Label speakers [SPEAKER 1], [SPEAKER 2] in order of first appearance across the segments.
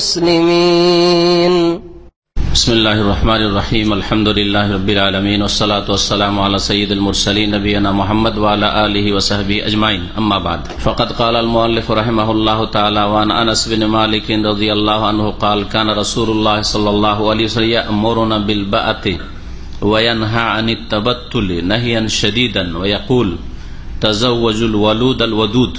[SPEAKER 1] المسلمين.
[SPEAKER 2] بسم الله الرحمن الرحيم. الحمد لله رب العالمين. والصلاة والسلام على سيد المرسلين نبينا محمد وعلى آله وصحبه أجمعين. أما بعد فقد قال المؤلف رحمه الله تعالى وعن أنس بن مالك رضي الله عنه قال كان رسول الله صلى الله عليه وسلم يأمرنا بالبأة وينهى عن التبتل نهيا شديدا ويقول تزوجوا الولود الودود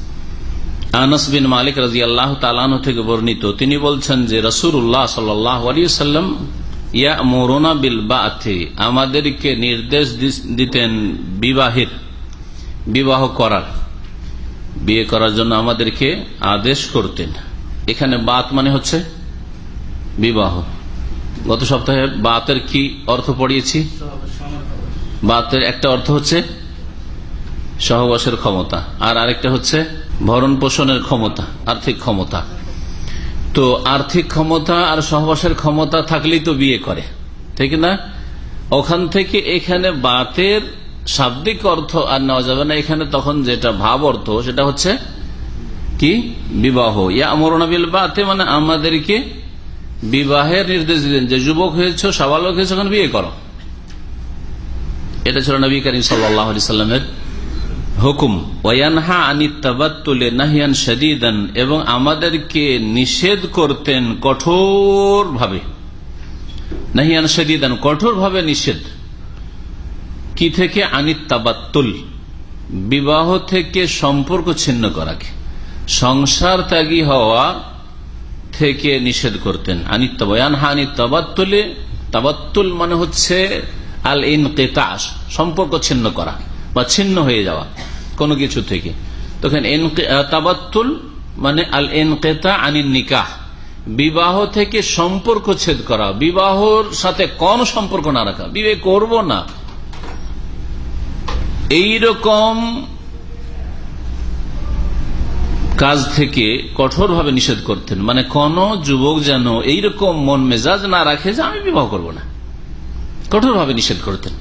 [SPEAKER 2] আনস বিন মালিক রাজি আল্লাহ থেকে বর্ণিত, তিনি বলছেন যে রসুল্লাহ সাল্লাম ইয়া মোরোনা বিল বাথে, আমাদেরকে নির্দেশ দিতেন বিবাহের, বিবাহ করার। বিয়ে করার জন্য আমাদেরকে আদেশ করতেন। এখানে বাত মানে হচ্ছে বিবাহ। গত সপ্তাহে বাতের কি অর্থ পড়িয়েছি? বাতের একটা অর্থ হচ্ছে সহবাসের ক্ষমতা, আর আরেকটা হচ্ছে ভরণ পোষণের ক্ষমতা, আর্থিক ক্ষমতা। তো আর্থিক ক্ষমতা আর সহবাসের ক্ষমতা থাকলেই তো বিয়ে করে ঠিক না? ওখান থেকে এখানে বাতের শাব্দিক অর্থ আর নেওয়া যাবে না। এখানে তখন যেটা ভাব অর্থ, সেটা হচ্ছে কি? বিবাহ। ইয়া আমরণাবিল বাতে মানে আমাদেরকে বিবাহের নির্দেশ দিলেন যে যুবক হয়েছ, সাবালক হয়েছে ওখানে বিয়ে করো। এটা ছিল নবী করিম সাল্লাহ সাল্লামের হুকুম, ওয়ানহা আনিতাবাত্তুলে নাহিয়ান শদীদান এবং আমাদেরকে নিষেধ করতেন কঠোর ভাবে নাহিয়ান শদীদান কঠোর ভাবে নিষেধ। কি থেকে? আনিতাবাত্তুল বিবাহ থেকে সম্পর্ক ছিন্ন করাকে। সংসার ত্যাগী হওয়া থেকে নিষেধ করতেন। আনিত্তাবয়ানহা আনিতাবাত্তুলে তাবাত্তুল মানে হচ্ছে আল ইন কেতাস সম্পর্ক ছিন্ন করা বা ছিন্ন হয়ে যাওয়া। কোনো কিছু থেকে। তখন তাবাত্তুল মানে আল এনকেতা আনিন নিকাহ। বিবাহ থেকে সম্পর্ক ছেদ করা। বিবাহর সাথে কোন সম্পর্ক না রাখা। বিবাহ করব না। এইরকম কাজ থেকে কঠোরভাবে নিষেধ করতেন। মানে কোন যুবক যেন এইরকম মন মেজাজ না রাখে যে আমি বিবাহ করব না। কঠোরভাবে নিষেধ করতেন।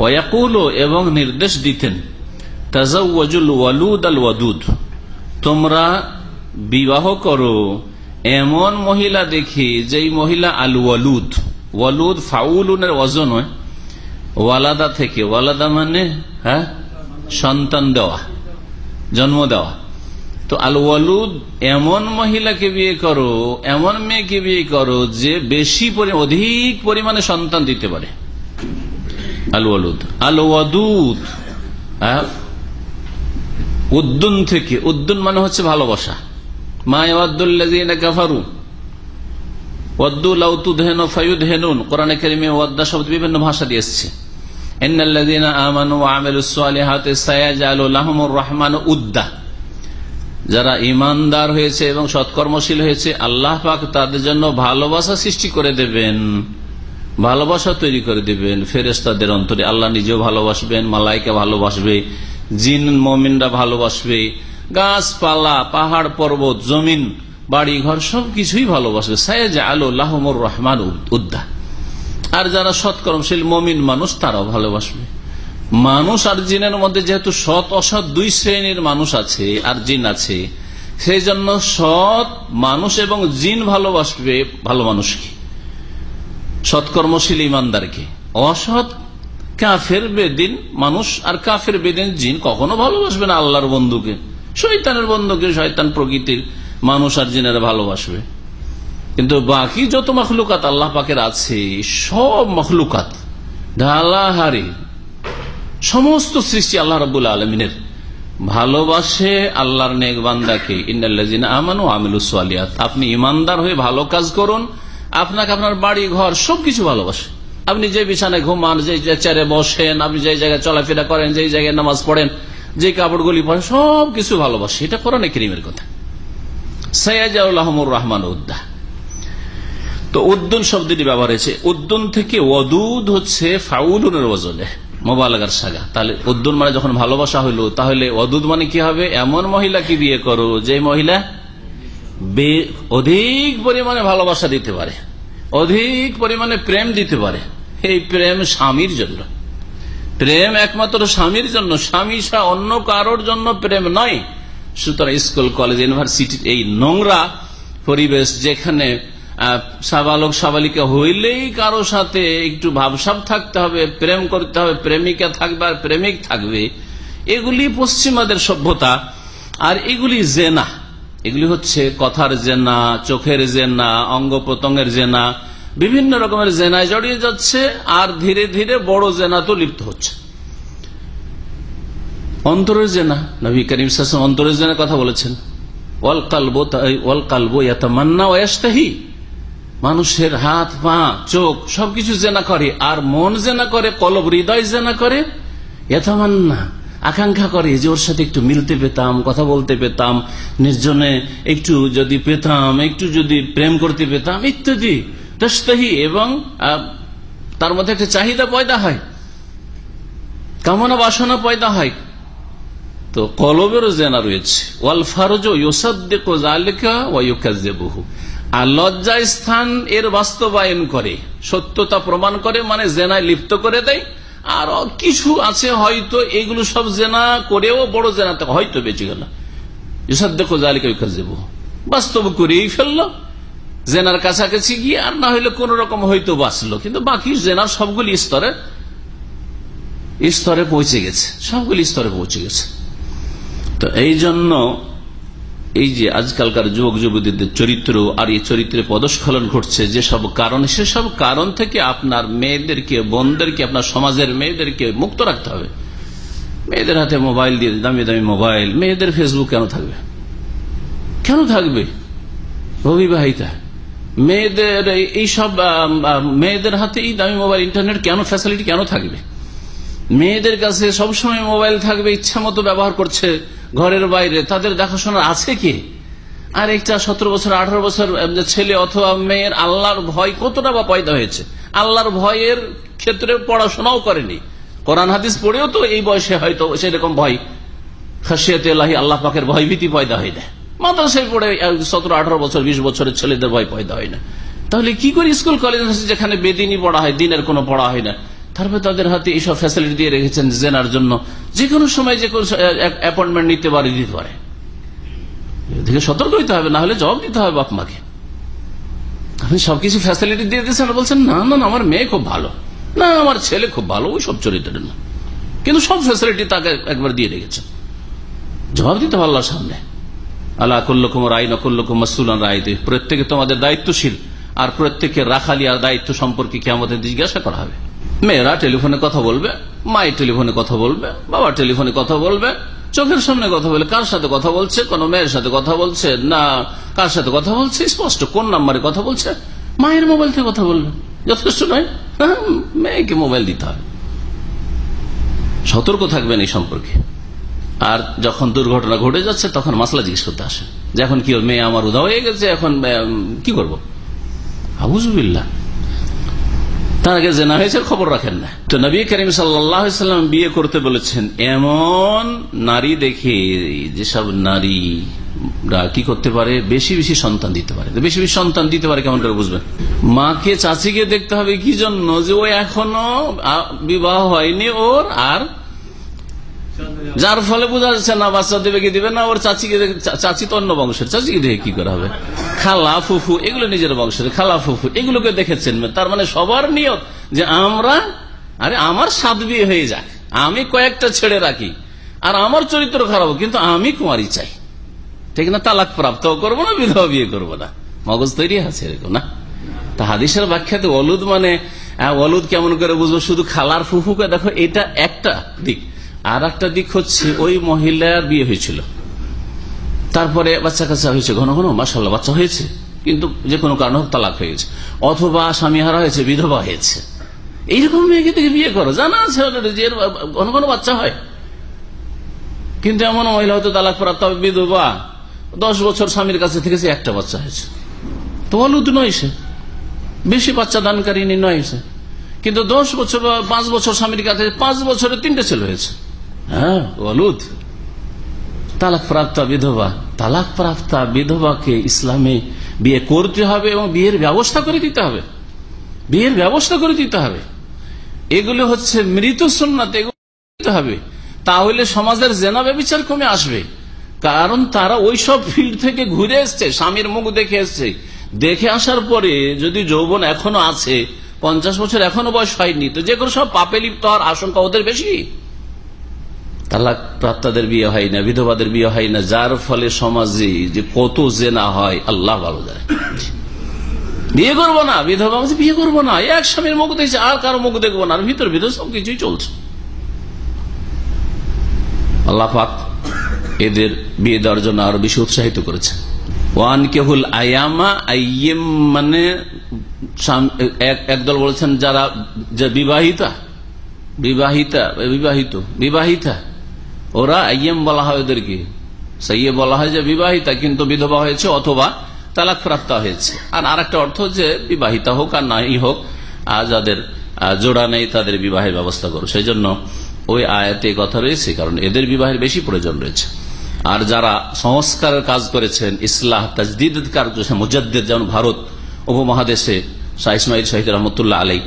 [SPEAKER 2] ওয়াকুল এবং নির্দেশ দিতেন। ওয়ালুদ ওয়াদুদ। তোমরা বিবাহ করো, এমন মহিলা দেখি যেই মহিলা আল ওয়ালুদ। ওয়ালুদ ফাউলুনের ওজন হয়। ওয়ালাদা থেকে, ওয়ালাদা মানে হ্যাঁ? সন্তান দেওয়া, জন্ম দেওয়া। তো আল ওয়ালুদ এমন মহিলাকে বিয়ে করো, এমন মেয়েকে বিয়ে করো যে বেশি অধিক পরিমাণে সন্তান দিতে পারে। আল ওয়ালুদ, আল ওয়াদুদ উদ্দুন থেকে, উদ্দুন মানে হচ্ছে ভালোবাসা। কাফারু হেনুন কেরিমে শব্দ বিভিন্ন ভাষা দিয়ে যারা ইমানদার হয়েছে এবং সৎকর্মশীল হয়েছে, আল্লাহ পাক তাদের জন্য ভালোবাসা সৃষ্টি করে দেবেন। ভালোবাসা তৈরি করে দেবেন। ফেরেস্তাদের অন্তরে আল্লাহ নিজেও ভালোবাসবেন, মালাইকে ভালোবাসবে। জিন মমিনরা ভালোবাসবে। গাছপালা, পাহাড়, পর্বত, জমিন বাড়ি ঘর সবকিছুই ভালোবাসবে। সায়েজ আলো লাহমুর রহমান উদ্দা। আর যারা সৎকর্মশীল মমিন মানুষ, তারাও ভালোবাসবে। মানুষ আর জিনের মধ্যে যেহেতু সৎ, অসৎ দুই শ্রেণির মানুষ আছে আর জিন আছে সেই জন্য সৎ মানুষ এবং জিন ভালোবাসবে ভালো মানুষকে। সৎকর্মশীল ইমানদারকে। অসৎ কাফের বেদিন মানুষ আর কাফের বেদিন জিন কখনো ভালোবাসবে না আল্লাহর বন্ধুকে। শৈতানের বন্ধুকে শয়তান প্রকৃতির মানুষ আর জিনেরা ভালোবাসবে। কিন্তু বাকি যত মখলুকাত আল্লাহ পাকের আছে, সব মখলুকাত, ঢালাহারি, সমস্ত সৃষ্টি আল্লাহ রবুল আলমিনের। ভালোবাসে আল্লাহর নেক বান্দাকে ইন্দাল্লাজিন আমানু আমিলুসালিয়াত আপনি ইমানদার হয়ে ভালো কাজ করুন, আপনাকে আপনার বাড়ি ঘর সবকিছু ভালোবাসে। আপনি যে বিছানায় ঘুমান, যে চেয়ারে বসেন, আপনি যে জায়গায় চলাফেরা করেন, যে জায়গায় নামাজ পড়েন, যে কাপড়গুলি পড়েন সবকিছু ভালোবাসে। এটা কোরআনে করিমের কথা। সৈয়াজাউল রহমান উদ্দা। তো উদ্দুন শব্দটি ব্যবহার হয়েছে। উদ্দুন থেকে ওদুদ হচ্ছে ফাউলুনের ওজনে, মোবালাগার সাগা। তাহলে উদ্দুন মানে যখন ভালোবাসা হইল, তাহলে অদুদ মানে কি হবে? এমন মহিলাকে বিয়ে করো, যে মহিলা অধিক পরিমাণে ভালোবাসা দিতে পারে, অধিক পরিমাণে প্রেম দিতে পারে। এই প্রেম স্বামীর জন্য। প্রেম একমাত্র স্বামীর জন্য। স্বামী অন্য কারোর জন্য প্রেম নয়। সুতরাং স্কুল, কলেজ ইউনিভার্সিটির এই নোংরা পরিবেশ যেখানে সাবালক, সাবালিকা হইলেই কারও সাথে একটু ভাবসাব থাকতে হবে, প্রেম করতে হবে, প্রেমিকা থাকবে আর প্রেমিক থাকবে, এগুলি পশ্চিমাদের সভ্যতা। আর এগুলি জেনা। এগুলি হচ্ছে কথার জেনা, চোখের জেনা অঙ্গ প্রত্যঙ্গের জেনা বিভিন্ন রকমের জেনায় জড়িয়ে যাচ্ছে, আর ধীরে ধীরে বড় জেনা তো লিপ্ত হচ্ছে। অন্তরের জেনা, নবী করিম সাসম অন্তরের জেনার কথা বলেছেন। ওয়াল কালবো ওয়াল কালবো মানুষের হাত, পা, চোখ সবকিছু জেনা করে, আর মন জেনা করে, কলব, হৃদয় জেনা করে এতমান্না আকাঙ্ক্ষা করে যে ওর সাথে একটু মিলতে পেতাম, কথা বলতে পেতাম, নির্জনে একটু যদি পেতাম, একটু যদি প্রেম করতে পেতাম, ইত্যাদি। দস্তাহি এবং তার মধ্যে একটা চাহিদা পয়দা হয়। কামনা বাসনা পয়দা হয়। তো কলবেরও জেনা রয়েছে। ওয়াল ফারজ ওয়াইকাজ্জেবহু আর লজ্জা স্থান এর বাস্তবায়ন করে, সত্যতা প্রমাণ করে মানে জেনায় লিপ্ত করে দেয়। আর কিছু আছে হয়তো এগুলো সব জেনা করেও বড় জেনাতে হয়তো বেঁচে গেল। দেখো জালিকা দেব বাস্তব করেই ফেলল। জেনার কাছাকাছি গিয়ে আর না হইলে কোন রকম হয়তো বাঁচলো। কিন্তু বাকি জেনার সবগুলি স্তরে স্তরে পৌঁছে গেছে। সবগুলি স্তরে পৌঁছে গেছে। তো এই জন্য এই যে আজকালকার যুবক যুবতীদের চরিত্র আর এই চরিত্রে পদস্খলন ঘটছে যেসব কারণ সেসব কারণ থেকে আপনার মেয়েদেরকে, বোনদেরকে, আপনার সমাজের মেয়েদেরকে মুক্ত রাখতে হবে। মেয়েদের হাতে মোবাইল দিয়ে দামি দামি মোবাইল, মেয়েদের ফেসবুক কেন থাকবে? কেন থাকবে? অবিবাহিতা। মেয়েদের এইসব মেয়েদের হাতে এই দামি মোবাইল ইন্টারনেট কেন ফ্যাসিলিটি কেন থাকবে? মেয়েদের কাছে সবসময় মোবাইল থাকবে, ইচ্ছা মতো ব্যবহার করছে ঘরের বাইরে। তাদের দেখাশোনা আছে কি? আর একটা সতেরো বছর, আঠারো বছর ছেলে অথবা মেয়ের আল্লাহর ভয় কতটা বা পয়দা হয়েছে? আল্লাহর ভয়ের ক্ষেত্রে পড়াশোনাও করেনি। কোরআন, হাদিস পড়েও তো এই বয়সে হয়তো সেরকম ভয়। খাসিয়াতে আল্লাহ পাকের ভয় ভীতি পয়দা হয়ে যায়। মাদ্রাসায় পড়ে সতেরো, আঠারো বছর, বিশ বছরের ছেলেদের ভয় পয়দা হয় না। তাহলে কি করে স্কুল, কলেজ যেখানে বেদিনই পড়া হয়, দিনের কোনো পড়া হয় না? তারপরে তাদের হাতে এইসব ফ্যাসিলিটি দিয়ে রেখেছেন জেনার জন্য। যে কোনো সময় যে কোনো অ্যাপয়েন্টমেন্ট নিতে পারে, দিতে পারে। এদিকে সতর্ক হইতে হবে, না হলে জবাব দিতে হবে বাপ মাকে আপনি সবকিছু ফ্যাসিলিটি দিয়ে দিয়েছেন বলছেন, না না আমার মেয়ে খুব ভালো। না, আমার ছেলে খুব ভালো, ওই সব চরিত্রের না। কিন্তু সব ফ্যাসিলিটি তাকে একবার দিয়ে রেখেছেন। জবাব দিতে আল্লাহর সামনে। আল্লাহ কুল্লকুম রায় নকুল্লকুম মাসুলান রায় প্রত্যেকে তোমাদের দায়িত্বশীল, আর প্রত্যেকের রাখালি আর দায়িত্ব সম্পর্কে কি আমাদের জিজ্ঞাসা করা হবে। মেয়েরা টেলিফোনে কথা বলবে মায়ের টেলিফোনে কথা বলবে বাবার টেলিফোনে কথা বলবে, চোখের সামনে কথা বলে কার সাথে কথা বলছে, কোন মেয়ের সাথে কথা বলছে, না কার সাথে কথা বলছে, স্পষ্ট কোন নাম্বারে কথা বলছে, মায়ের মোবাইল থেকে কথা বলবে। যথেষ্ট নয়? মেয়েকে মোবাইল দিতে হবে। সতর্ক থাকবেন এই সম্পর্কে। আর যখন দুর্ঘটনা ঘটে যাচ্ছে, তখন মাসলা জিজ্ঞেস করতে আসে। যে এখন কি মেয়ে আমার উদা হয়ে গেছে, এখন কি করব? আবুজুবিল্লা তার আগে জেনা হয়েছে, খবর রাখেন না। তো নবী করিম সাল্লাম বিয়ে করতে বলেছেন, এমন নারী দেখে যেসব নারী কি করতে পারে? বেশি বেশি সন্তান দিতে পারে। বেশি বেশি সন্তান দিতে পারে, কেমন করে বুঝবেন? মাকে, চাচিকে দেখতে হবে, কি জন্য? যে ও এখনও বিবাহ হয়নি ওর, আর যার ফলে বোঝা যাচ্ছে না বাচ্চা দেবে কি দিবে না, ওর চাচিকে চাচি তো অন্য বংশের, চাচিকে দেখে কি করা হবে? খালা, ফুফু, এগুলো নিজের বংশের, খালা, ফুফু, এগুলোকে দেখেছেন। তার মানে সবার নিয়ত যে আমরা, আরে আমার সাত বিয়ে হয়ে যাক, আমি কয়েকটা ছেড়ে রাখি, আর আমার চরিত্র খারাপ, কিন্তু আমি কুমারী চাই। ঠিক না? তালাক প্রাপ্ত করব না, বিধবা বিয়ে করব না। মগজ তৈরি আছে এরকম না? তা হাদিসের ব্যাখ্যাতে অলুদ মানে অলুদ কেমন করে বুঝব? শুধু খালার ফুফুকে দেখো, এটা একটা দিক। আর একটা দিক হচ্ছে ওই মহিলার বিয়ে হয়েছিল। তারপরে বাচ্চা কাচ্চা হয়েছে, ঘন ঘন মাসাল্লাহ বাচ্চা হয়েছে। কিন্তু যে কোনো কারণে হোক তালাক হয়ে গেছে। অথবা স্বামী হারা হয়েছে, বিধবা হয়েছে। এইরকম মেয়েকে থেকে বিয়ে করো, জানা আছে ঘন ঘন বাচ্চা হয়। কিন্তু এমন মহিলা হয়তো তালাক প্রাপ্ত হবে বিধবা, দশ বছর স্বামীর কাছে থেকেছে একটা বাচ্চা হয়েছে। তো অলুদ নয় সে। বেশি বাচ্চা দানকারী নয় সে। কিন্তু দশ বছর বা পাঁচ বছর স্বামীর কাছে, পাঁচ বছরে তিনটে ছেলে হয়েছে। হ্যাঁ? অলুদ তালাক প্রাপ্তা বিধবা। তালাক প্রাপ্তা বিধবাকে ইসলামে বিয়ে করতে হবে এবং বিয়ের ব্যবস্থা করে দিতে হবে। বিয়ের ব্যবস্থা করে দিতে হবে। এগুলো হচ্ছে মৃত সোননাথ এগুলো দিতে হবে। তাহলে সমাজের জেনা ব্যবচার কমে আসবে। কারণ তারা ওই সব ফিল্ড থেকে ঘুরে এসছে স্বামীর মুখ দেখে এসছে। দেখে আসার পরে যদি যৌবন এখনও আছে পঞ্চাশ বছর এখনও বয়স হয়নি তো যে কোনো সব পাপে লিপ্ত হওয়ার আশঙ্কা ওদের বেশি। তালাক প্রাপ্তাদের বিয়ে হয় না, বিধবাদের বিয়ে হয় না, যার ফলে সমাজে যে কত জেনা হয়, আল্লাহ ভালো যায় বিয়ে করব না, বিধবা বিয়ে করব না, এক স্বামীর মুখ দেখছে, আর কারও মুখ দেখব না, আর ভিতর ভিতর সবকিছুই চলছে। আল্লাহ পাক এদের বিয়ে দেওয়ার জন্য আরও বেশি উৎসাহিত করেছে ওয়ান কেহুল আয়ামা আইয়েম মানে এক- একদল বলেছেন যারা বিবাহিতা বিবাহিতা, বিবাহিত, বিবাহিতা। ওরা আইয়েম বলা হয় ওদেরকে। সাইয়ে বলা হয় যে বিবাহিতা, কিন্তু বিধবা হয়েছে অথবা তালাক প্রাপ্ত হয়েছে। আর আরেকটা অর্থ যে বিবাহিতা হোক আর নাই হোক যাদের জোড়া নেই তাদের বিবাহের ব্যবস্থা করো। সেই জন্য ওই আয়াতে কথা রয়েছে, কারণ এদের বিবাহের বেশি প্রয়োজন রয়েছে। আর যারা সংস্কারের কাজ করেছেন, ইসলাহ তাজদিদ করেছেন মুজাদ্দের যেমন ভারত উপমহাদেশে শাহ ইসমাইল শাহিদ রহমতুল্লাহ আলাই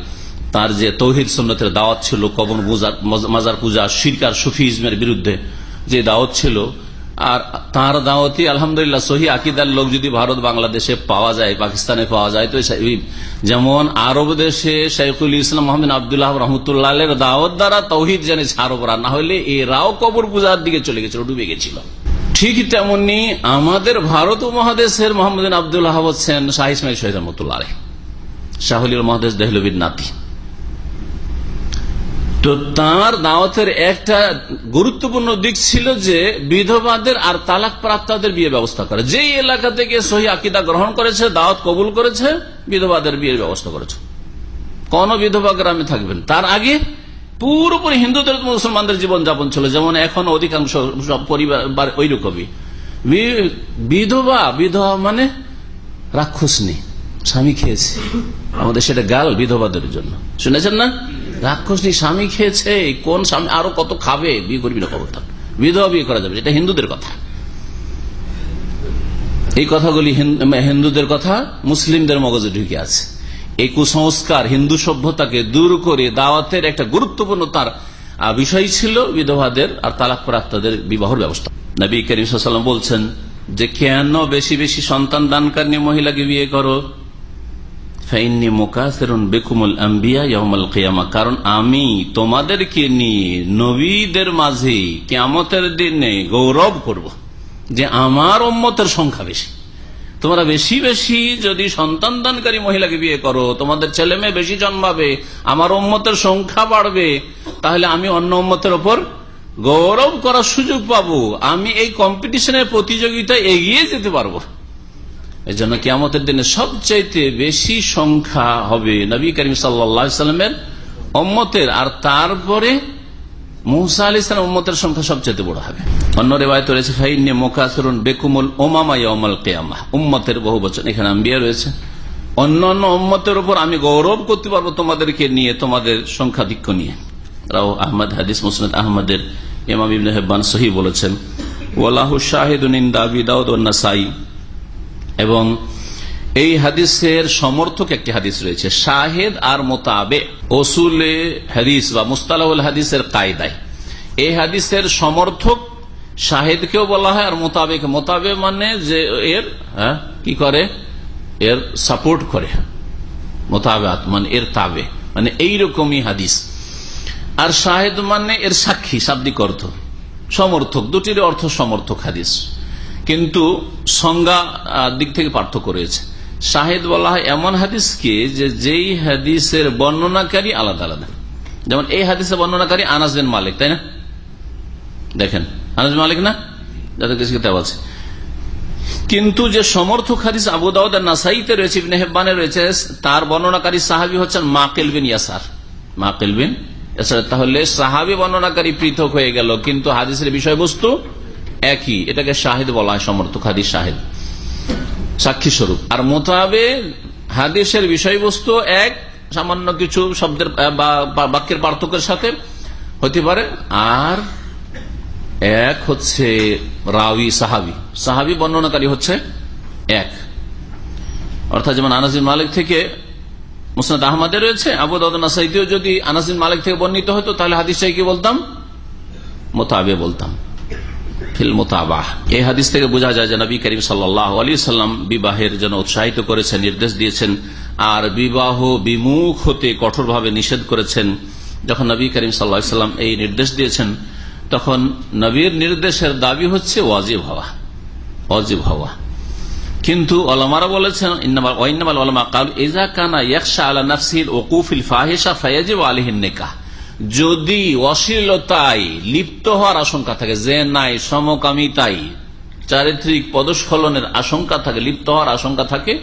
[SPEAKER 2] তার যে তৌহিদ সন্ন্যতের দাওয়াত ছিল মজ- মাজার পূজা শিরকার সুফিজমের বিরুদ্ধে যে দাওয়াত ছিল, আর তার দাওয়াতি আলহামদুলিল্লাহ সহি আকিদার লোক যদি ভারত বাংলাদেশে পাওয়া যায়, পাকিস্তানে পাওয়া যায়, তো যেমন আরব দেশে শেখুল ইসলাম মোহাম্মদ আবদুল্লাহ রহমতুল্লাহ দাওয়াত দ্বারা তৌহিদ জেনেছে আরবরা না হলে এরাও কবর পূজার দিকে চলে গেছিল ডুবে গেছিল। ঠিক তেমনি আমাদের ভারত মহাদেশের মোহাম্মদ আবদুল্লাহ হচ্ছেন শাহ ইসমাইল শহীদ রহমতুল্লাহ শাহুলির মহাদেশ দেহলবির নাতি। তো তার দাওয়াতের একটা গুরুত্বপূর্ণ দিক ছিল যে বিধবাদের আর তালাক প্রাপ্তাদের বিয়ে ব্যবস্থা করে। যেই এলাকা থেকে সহি আকিদা গ্রহণ করেছে, দাওয়াত কবুল করেছে, বিধবাদের বিয়ের ব্যবস্থা করেছে। কোন বিধবা গ্রামে থাকবেন। তার আগে পুরোপুরি হিন্দুদের মুসলমানদের জীবন যাপন ছিল, যেমন এখন অধিকাংশ পরিবার ওই রকমই বিধবা বিধবা মানে রাক্ষস নেই স্বামী খেয়েছে। আমাদের সেটা গাল বিধবাদের জন্য। শুনেছেন না? রাক্ষস স্বামী খেয়েছে, কোন স্বামী আরও কত খাবে? বিয়ে করবি না খবরদার বিধবা বিয়ে করা যাবে এটা হিন্দুদের কথা। এই কথাগুলি হিন্দুদের কথা, মুসলিমদের মগজে ঢুকে আছে। এই কুসংস্কার, হিন্দু সভ্যতাকে দূর করে দাওয়াতের একটা গুরুত্বপূর্ণ তার বিষয় ছিল বিধবাদের আর তালাক প্রাপ্তদের বিবাহ ব্যবস্থা। নবী করিম বলছেন যে, কেন বেশি বেশি সন্তান দানকারী মহিলাকে বিয়ে করো? ফাইন্নি মুকাসিরুন বিকুমুল আম্বিয়া ইয়াউমাল কিয়ামা। কারণ আমি তোমাদেরকে নিয়ে নবীদের মাঝে কিয়ামতের দিনে গৌরব করব যে আমার উম্মতের সংখ্যা বেশি। তোমরা বেশি বেশি যদি সন্তান দানকারী মহিলাকে বিয়ে করো, তোমাদের ছেলে মেয়ে বেশি জন্মাবে, আমার উম্মতের সংখ্যা বাড়বে, তাহলে আমি অন্য উম্মতের ওপর গৌরব করার সুযোগ পাবো। আমি এই কম্পিটিশনের প্রতিযোগিতায় এগিয়ে যেতে পারব। এই জন্য কিয়ামতের দিনে সবচাইতে বেশি সংখ্যা হবে নবী করিম সাল্লামের অম্মতের আর তারপরে মুসা আলি ইসলাম উম্মতের সংখ্যা সবচেয়ে বড় হবে। অন্য রেবায়ত রয়েছে ফাইনে মোকাসরুন বেকুমুল ওমামা ইয়ামাল কেয়ামা। উম্মতের বহু বচন এখানে আম্বিয়া রয়েছে। অন্য অন্য উম্মতের উপর আমি গৌরব করতে পারব তোমাদেরকে নিয়ে, তোমাদের সংখ্যাধিক্য নিয়ে। রাও আহমদ, হাদিস মুসনাদ আহমদের ইমাম ইবনে হেব্বান সহি বলেছেন, ওয়ালাহু শাহিদুন ইন দাবি দাউদ নাসাই। এবং এই হাদিসের সমর্থক একটি হাদিস রয়েছে শাহেদ আর মোতাবে ওসুলে হাদিস বা মুস্তালাহুল হাদিসের কায়দায়। এই হাদিসের সমর্থক শাহেদকেও বলা হয় আর মোতাবেক। মোতাবে মানে যে এর হ্যাঁ, কি করে? এর সাপোর্ট করে। মোতাবেত মানে এর তাবে। মানে এইরকমই হাদিস। আর শাহেদ মানে এর সাক্ষী শাব্দিক অর্থ। সমর্থক দুটির অর্থ সমর্থক হাদিস। কিন্তু সংজ্ঞা দিক থেকে পার্থক্য রয়েছে। শাহেদ বলা হয় এমন হাদিসকে যে যেই হাদিসের বর্ণনাকারী আলাদা আলাদা। যেমন এই হাদিসের বর্ণনাকারী আনাস বিন মালিক, তাই না? দেখেন, আনাস মালিক না? যাদের কিছু কিতাব আছে। কিন্তু যে সমর্থক হাদিস আবু দাউদ নাসাইতে রয়েছে, ইবনে হেব্বানে রয়েছে, তার বর্ণনাকারী সাহাবি হচ্ছেন মাকিল বিন ইয়াসার। মাকিল বিন তাহলে সাহাবি বর্ণনাকারী পৃথক হয়ে গেল, কিন্তু হাদিসের বিষয়বস্তু একই, এটাকে শাহিদ বলা হয়, সমর্থক হাদিস শাহিদ। সাক্ষী স্বরূপ। আর মোতাবে হাদিসের বিষয়বস্তু এক, সামান্য কিছু শব্দের বা বাক্যের পার্থক্যের সাথে হতে পারে। আর এক হচ্ছে রাউি সাহাবি। সাহাবি বর্ণনাকারী হচ্ছে এক। অর্থাৎ যেমন আনাজিন মালিক থেকে মুসনাদ আহমদে রয়েছে, আবু দাউদ্দিও যদি আনাজিন মালিক থেকে বর্ণিত হতো, তাহলে হাদিসটাই কি বলতাম মোতাবে বলতাম। ফিল মোতাবাহ। এই হাদিস থেকে বোঝা যায় যে নবী করিম সাল্লাহ আলী সাল্লাম বিবাহের জন্য উৎসাহিত করেছেন, নির্দেশ দিয়েছেন, আর বিবাহ বিমুখ হতে কঠোরভাবে নিষেধ করেছেন। যখন নবী করিম সাল্লাহ সাল্লাম এই নির্দেশ দিয়েছেন, তখন নবীর নির্দেশের দাবি হচ্ছে ওয়াজিব হওয়া ওয়াজিব হওয়া। কিন্তু অলমারা বলেছেন যদি অশ্লীলতায় লিপ্ত হওয়ার আশঙ্কা থাকে, যে নাই সমকামিতাই চারিত্রিক পদস্খলনের আশঙ্কা থাকে, লিপ্ত হওয়ার আশঙ্কা থাকে,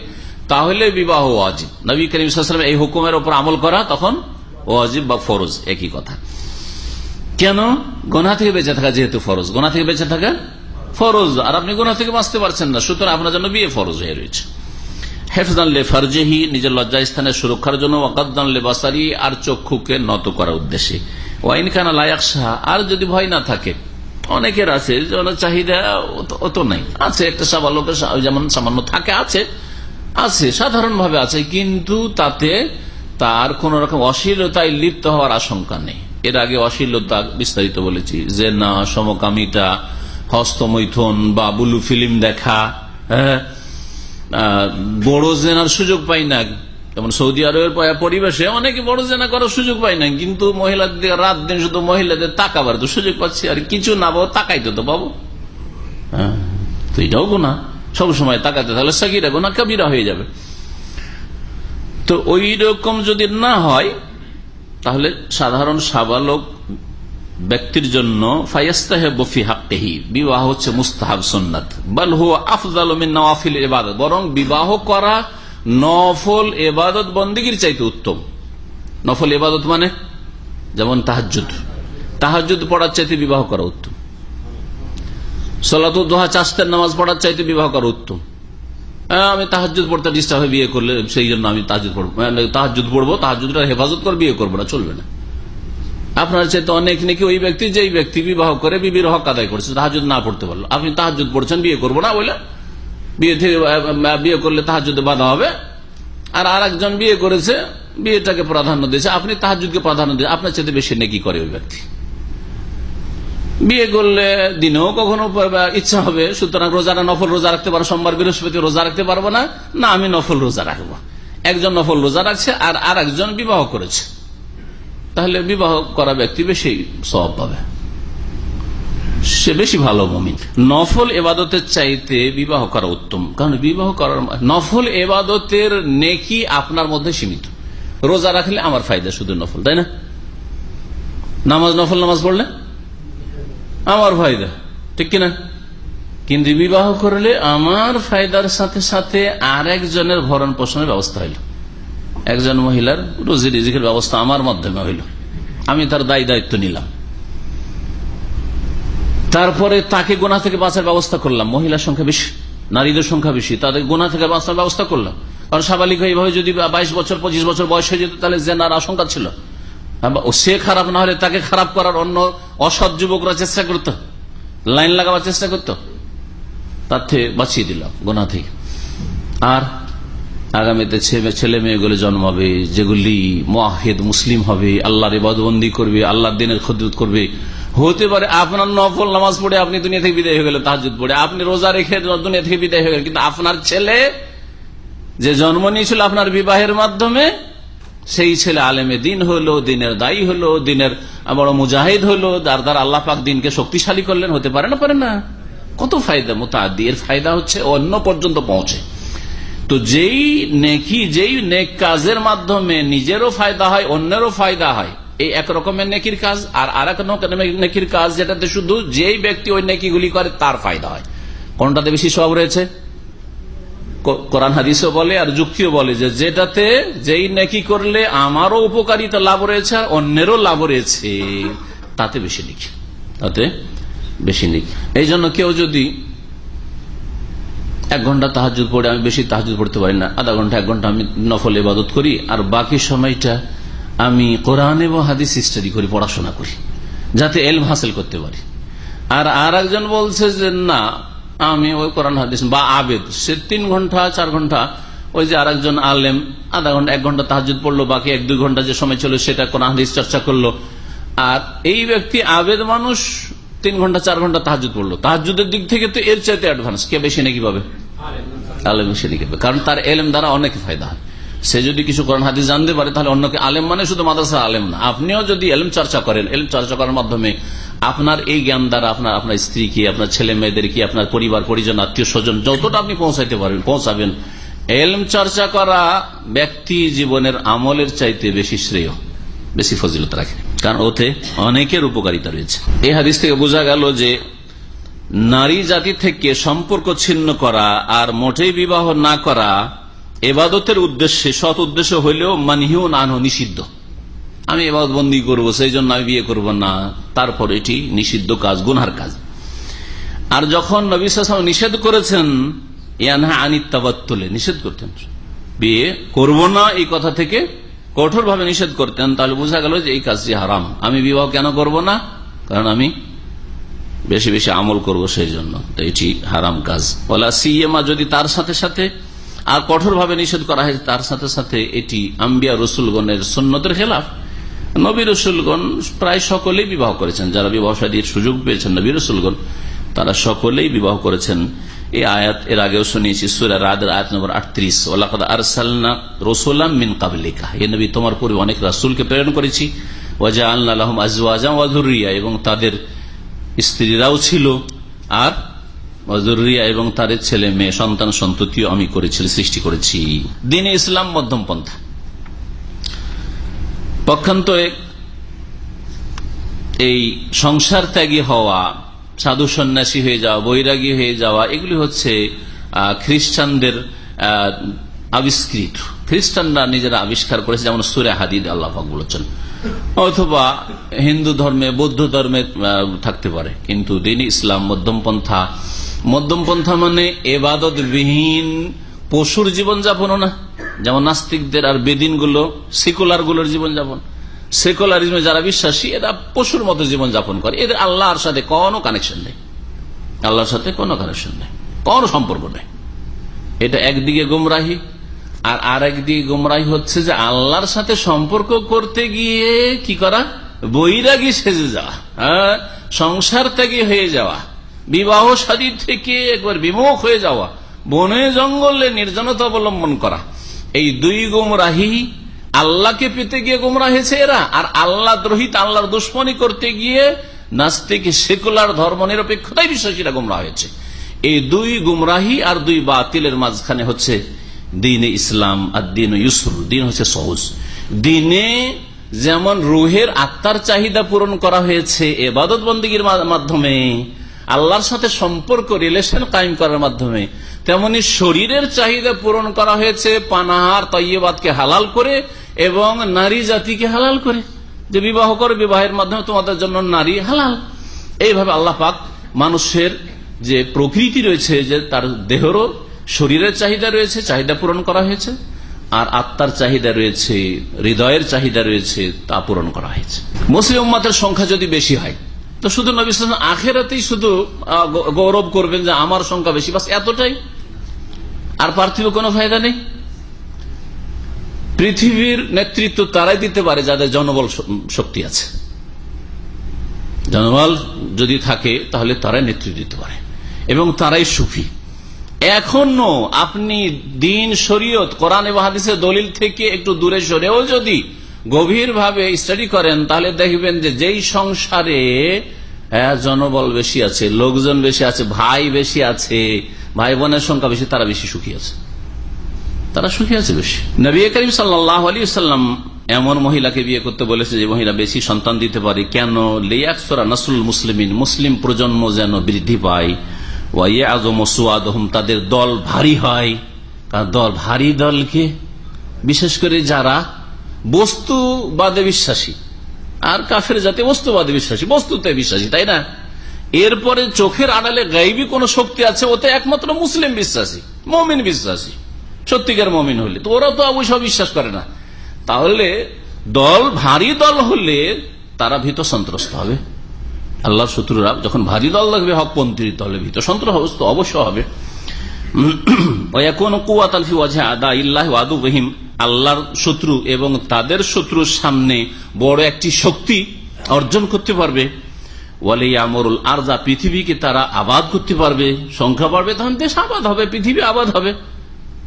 [SPEAKER 2] তাহলে বিবাহ ওয়াজিব। নবী করিম এই হুকুমের ওপর আমল করা তখন ওয়াজিব বা ফরজ, একই কথা। কেন? গোনা থেকে বেঁচে থাকা যেহেতু ফরজ। গোনা থেকে বেঁচে থাকা ফরজ। আর আপনি গোনা থেকে বাঁচতে পারছেন না। সুতরাং আপনার জন্য বিয়ে ফরজ হয়ে রয়েছে। হেফজানলে ফারজেহি নিজের লজ্জা স্থানের সুরক্ষার জন্য ওয়াকাদ্দানলে বাসারি আর চক্ষুকে নত করার উদ্দেশ্যে। ওয়াইন খানা লায়াকশাহ আর যদি ভয় না থাকে, অনেকের আছে চাহিদা অত নাই। আছে, একটা সাবালোকের যেমন সামান্য থাকে, আছে। আছে, সাধারণভাবে আছে, কিন্তু তাতে তার কোন রকম অশ্লীলতায় লিপ্ত হওয়ার আশঙ্কা নেই। এর আগে অশ্লীলতা বিস্তারিত বলেছি। যে না সমকামিতা, হস্তমৈথন বা বুলু ফিল্ম দেখা হ্যাঁ বড় জেনার সুযোগ পাই না। যেমন সৌদি আরবের পরিবেশে অনেকে বড় জেনা করার সুযোগ পাই না, কিন্তু মহিলাদের রাত দিন শুধু মহিলাদের তাকাবার তো সুযোগ পাচ্ছি, আর কিছু না পাবো, তাকাইতে তো পাবো। হ্যাঁ তো এটাও গোনা সবসময় তাকাতে তাহলে সাকিরা গোনা কাবিরা হয়ে যাবে। তো ওই রকম যদি না হয়, তাহলে সাধারণ সাবালক ব্যক্তির জন্য বিবাহ হচ্ছে মুস্তাহাব সন্ন্যত বল হু আফজাল নওয়াফিল এবাদত বরং বিবাহ করা নফল এবাদত বন্দীগীর চাইতে উত্তম। নফল এবাদত মানে? যেমন তাহাজুদ তাহাজুদ পড়ার চাইতে বিবাহ করা উত্তম। সলাতুদ্দোহা চাষতের নামাজ পড়ার চাইতে বিবাহ করা উত্তম। আমি তাহাজুদ পড়তে ডিস্টার্ব হয়ে বিয়ে করলে সেই জন্য আমি তাহাজুদ পড়ব। তাহাজুদ পড়ব তাহাজুদটা হেফাজত করে বিয়ে করব না, চলবে না। আপনার চাইতে অনেক নাকি ওই ব্যক্তি, যেই ব্যক্তি বিবাহ করে বিবির হক আদায় করছে তাহাজুদ না পড়তে পারল। আপনি তাহাজুদ পড়ছেন, বিয়ে করব না বলে। বিয়ে থেকে বিয়ে করলে তাহাজুদে বাধা হবে। আর আর একজন বিয়ে করেছে, বিয়েটাকে প্রাধান্য দিয়েছে, আপনি তাহাজুদকে প্রাধান্য দিয়ে আপনার চাইতে বেশি নেকি করে ওই ব্যক্তি। বিয়ে করলে দিনেও কখনো ইচ্ছা হবে, সুতরাং রোজারা নফল রোজা রাখতে পারো, সোমবার বৃহস্পতি রোজা রাখতে পারব না না আমি নফল রোজা রাখব। একজন নফল রোজা রাখছে, আর আর একজন বিবাহ করেছে। তাহলে বিবাহ করা ব্যক্তি বেশি সব পাবে। সে বেশি ভালো মমিন। নফল এবাদতের চাইতে বিবাহ করা উত্তম। কারণ বিবাহ করার নফল এবাদতের নেকি আপনার মধ্যে সীমিত। রোজা রাখলে আমার ফায়দা শুধু নফল, তাই না? নামাজ নফল নামাজ পড়লে? আমার ফায়দা। ঠিক কিনা? কিন্তু বিবাহ করলে আমার ফায়দার সাথে সাথে আর একজনের ভরণ পোষণের ব্যবস্থা হইল। একজন মহিলার রোজি রিজিকের ব্যবস্থা আমার মাধ্যমে হইল। আমি তার দায়ী দায়িত্ব নিলাম। তারপরে তাকে গোনা থেকে বাঁচার ব্যবস্থা করলাম। মহিলার সংখ্যা বেশি, নারীদের সংখ্যা বেশি, তাদের গোনা থেকে বাঁচার ব্যবস্থা করলাম। কারণ স্বাভাবিক এইভাবে যদি বাইশ বছর, পঁচিশ বছর বয়স হয়ে যেত, তাহলে জেনার আশঙ্কা ছিল। সে খারাপ না হলে তাকে খারাপ করার অন্য অসৎ যুবকরা চেষ্টা করত। লাইন লাগাবার চেষ্টা করত। তার থেকে বাঁচিয়ে দিলাম গোনা থেকে। আর আগামীতে ছেলে মেয়েগুলো জন্মাবে যেগুলি মাহেদ মুসলিম হবে, আল্লাহর ইবাদবন্দি করবে, আল্লাহর দিনের খদুত করবে। হতে পারে আপনার নফল নামাজ পড়ে আপনি দুনিয়া থেকে বিদায় হয়ে গেলেন তাহাজুদ পড়ে। আপনি রোজা রেখে দুনিয়া থেকে বিদায় হয়ে গেলেন, কিন্তু আপনার ছেলে যে জন্ম নিয়েছিল আপনার বিবাহের মাধ্যমে, সেই ছেলে আলেমে দিন হলো, দিনের দায়ী হলো, দিনের বড় মুজাহিদ হলো, যার দ্বারা আল্লাহ পাক দিনকে শক্তিশালী করলেন। হতে পারে না পারে না। কত ফায়দা মোতাদি এর ফায়দা হচ্ছে অন্য পর্যন্ত পৌঁছে। তো যেই নেকি, যেই নেক কাজের মাধ্যমে নিজেরও ফায়দা হয়, অন্যেরও ফায়দা হয়, এই এক রকমের নেকির কাজ, আর আর এক নেকির কাজ যেটাতে শুধু যেই ব্যক্তি ওই নেকিগুলি করে, তার ফায়দা হয়। কোনটাতে বেশি সব রয়েছে? কোরআন হাদিসও বলে, আর যুক্তিও বলে যে যেটাতে যেই নেকি করলে আমারও উপকারিতা লাভ রয়েছে, আর অন্যেরও লাভ রয়েছে, তাতে বেশি লিখি তাতে বেশি লিখি এই জন্য কেউ যদি এক ঘণ্টা তাহাজুদ পড়ে, আমি বেশি তাহাজুদ পড়তে পারি না। আধা ঘণ্টা, এক ঘণ্টা আমি নফল ইবাদত করি, আর বাকি সময়টা আমি কোরআন এবং হাদিস স্টাডি করি, পড়াশোনা করি, যাতে এলম হাসিল করতে পারি। আর আর একজন বলছে যে, না, আমি ওই কোরআন, হাদিস বা আবেদ, সে তিন ঘণ্টা, চার ঘণ্টা, ওই যে আর একজন আলেম, আধা ঘণ্টা, এক ঘণ্টা তাহাজুদ পড়ল, বাকি এক, দুই ঘণ্টা যে সময় ছিল সেটা কোরআন, হাদিস চর্চা করল। আর এই ব্যক্তি আবেদ মানুষ তিন ঘণ্টা, চার ঘণ্টা তাহাজুদ পড়ল। তাহাজুদের দিক থেকে তো এর চাইতে অ্যাডভান্স কে বেশি নাকি পাবে? আলেম বেশি নাকি কারণ তার এলেম দ্বারা অনেক ফায়দা হয়। সে যদি কিছু কোরআন হাদিস জানতে পারে, তাহলে অন্যকে আলেম মানে শুধু মাদ্রাসা আলেম না। আপনিও যদি এলম চর্চা করেন, এলম চর্চা করার মাধ্যমে আপনার এই জ্ঞান দ্বারা আপনার আপনার স্ত্রী কি, আপনার ছেলে মেয়েদের কি, আপনার পরিবার, পরিজন, আত্মীয় স্বজন, যতটা আপনি পৌঁছাইতে পারবেন, পৌঁছাবেন। এলম চর্চা করা ব্যক্তি জীবনের আমলের চাইতে বেশি শ্রেয়, বেশি ফজিলত রাখে। কারণ ওতে অনেকের উপকারিতা রয়েছে। এই হাদিস থেকে বোঝা গেল যে নারী জাতি থেকে সম্পর্ক ছিন্ন করা আর মোটেই বিবাহ না করা এবাদতের উদ্দেশ্যে, সৎ উদ্দেশ্য হইলেও মানহিও নানহ নিষিদ্ধ। আমি এবাদত বন্দি করব, সেই জন্য আমি বিয়ে করব না। তারপর এটি নিষিদ্ধ কাজ গুনহার কাজ। আর যখন নবী নিষেধ করেছেন, ইয়ানহা আনিত্তাবাত্তলে নিষেধ করতেন। বিয়ে করব না এই কথা থেকে কঠোর ভাবে নিষেধ করতেন, তাহলে বোঝা গেল যে এই কাজটি হারাম। আমি বিবাহ কেন করব না? কারণ আমি বেশি বেশি আমল করব সেই জন্য এটি হারাম কাজ। বলা সিএমা যদি তার সাথে সাথে, আর কঠোরভাবে নিষেধ করা হয়েছে তার সাথে সাথে এটি আম্বিয়া রসুলগণের সন্ন্যতের খেলাফ। নবী রসুলগণ প্রায় সকলেই বিবাহ করেছেন। যারা বিবাহ সাদীর সুযোগ পেয়েছেন, নবী রসুলগণ, তারা সকলেই বিবাহ করেছেন। এই আয়াত এর আগেও শুনিয়েছি, সুরা রাদের আয়াত নম্বর আটত্রিশ। ওলাকাদ আরসালনা রসুলাম মিন কাবলিকা। এ নবী, তোমার পূর্বে অনেক রাসুলকে প্রেরণ করেছি। ওয়াজা আল্লাহ আজওয়াজা ওয়াজুরিয়া এবং তাদের স্ত্রীরাও ছিল, আর ওয়াজুরিয়া এবং তার ছেলে মেয়ে, সন্তান সন্ততিও আমি করেছি, সৃষ্টি করেছি। দিনে ইসলাম মধ্যম পন্থা। পক্ষান্তরে এই সংসার ত্যাগী হওয়া, সাধু সন্ন্যাসী হয়ে যাওয়া, বৈরাগী হয়ে যাওয়া, এগুলি হচ্ছে খ্রিস্টানদের আবিষ্কৃত। খ্রিস্টানরা নিজেরা আবিষ্কার করেছে, যেমন সুরে হাদিদ আল্লাহ বলেছেন। অথবা হিন্দু ধর্মে, বৌদ্ধ ধর্মে থাকতে পারে। কিন্তু দিন ইসলাম, মধ্যম পন্থা। মধ্যম পন্থা মানে এবাদত বিহীন পশুর জীবন যাপনও না। যেমন নাস্তিকদের আর বেদিনগুলো সেকুলারগুলোর জীবন যাপন সেকুলারিজমে যারা বিশ্বাসী, এরা পশুর মতো জীবন যাপন করে। এদের আল্লাহর সাথে কোনো কানেকশন নেই। আল্লাহর সাথে কোনো কানেকশন নেই। কোনো সম্পর্ক নেই। এটা একদিকে গুমরাহি আর আর একদিকে গুমরাহি হচ্ছে যে আল্লাহর সাথে সম্পর্ক করতে গিয়ে কি করা? বৈরাগী সেজে যাওয়া হ্যাঁ? সংসার ত্যাগী হয়ে যাওয়া, বিবাহ সাদী থেকে একবার বিমুখ হয়ে যাওয়া, বনে জঙ্গলে নির্জনতা অবলম্বন করা, এই দুই গুমরাহি আল্লাহকে পেতে গিয়ে গুমরা হয়েছে এরা, আর আল্লাহ দ্রোহিত আল্লাহর দুশ্মনী করতে গিয়ে নাস্তিক সেকুলার ধর্ম নিরপেক্ষতাই বিশ্বাসীরা গুমরা হয়েছে। এই দুই গুমরাহি আর দুই বাতিলের মাঝখানে হচ্ছে দিনে ইসলাম আর দিন ইউসুর দিন হচ্ছে সহজ। দিনে যেমন রুহের আত্মার চাহিদা পূরণ করা হয়েছে এবাদত বন্দীগীর মাধ্যমে, আল্লাহর সাথে সম্পর্ক রিলেশন কায়েম করার মাধ্যমে, তেমনি শরীরের চাহিদা পূরণ করা হয়েছে পানাহার তৈবাদকে হালাল করে এবং নারী জাতিকে হালাল করে। যে বিবাহ করে, বিবাহের মাধ্যমে তোমাদের জন্য নারী হালাল। এইভাবে আল্লাহ পাক মানুষের যে প্রকৃতি রয়েছে, যে তার দেহেরও শরীরের চাহিদা রয়েছে, চাহিদা পূরণ করা হয়েছে, আর আত্মার চাহিদা রয়েছে, হৃদয়ের চাহিদা রয়েছে, তা পূরণ করা হয়েছে। মুসলিম উম্মাতের সংখ্যা যদি বেশি হয়, তো শুধু নবী আখেরাতেই শুধু গৌরব করবেন যে আমার সংখ্যা বেশি, বাস এতটাই। আর পার্থিব কোনো ফায়দা নেই। পৃথিবীর নেতৃত্ব তারাই দিতে পারে যাদের জনবল শক্তি আছে। জনবল যদি থাকে, তাহলে তারাই নেতৃত্ব দিতে পারে। এবং তারাই সুফি। এখনও আপনি দিন শরীয়ত কোরআন হাদিসের দলিল থেকে একটু দূরে সরেও যদি গভীর ভাবে স্টাডি করেন তাহলে দেখবেন যে যেই সংসারে হ্যাঁ, জনবল বেশি আছে লোকজন বেশি আছে ভাই বেশি আছে ভাই বোনের সংখ্যা বেশি তারা বেশি সুখী আছে। তারা সুখী আছে বেশি। নবী করিম সাল্লাহ আলী সাল্লাম এমন মহিলাকে বিয়ে করতে বলেছে যে মহিলা বেশি সন্তান দিতে পারে। কেন? লিয়াকসরা নাসুল মুসলিমিন মুসলিম প্রজন্ম যেন বৃদ্ধি পায়। তাদের দল ভারী হয়। দল? ভারী দলকে বিশেষ করে যারা বস্তুবাদে বিশ্বাসী। আর কাফের জাতি বস্তুবাদে বিশ্বাসী, বস্তুতে বিশ্বাসী, তাই না? এরপরে চোখের আড়ালে গাইবি কোন শক্তি আছে, ওতে একমাত্র মুসলিম বিশ্বাসী, মমিন বিশ্বাসী। সত্যিকার মমিন হলে, তো ওরা তো অবশ্য বিশ্বাস করে না। তাহলে দল, ভারী দল হলে তারা ভীত সন্ত্রস্ত হবে। আল্লাহর শত্রুরা যখন ভারী দল লাগবে হকপন্থী দলে ভীত সন্ত্রস্ত অবশ্য হবে। আল্লাহর শত্রু এবং তাদের শত্রুর সামনে বড় একটি শক্তি অর্জন করতে পারবে। পৃথিবীকে তারা আবাদ করতে পারবে। সংখ্যা বাড়বে তখন দেশ আবাদ হবে, পৃথিবী আবাদ হবে।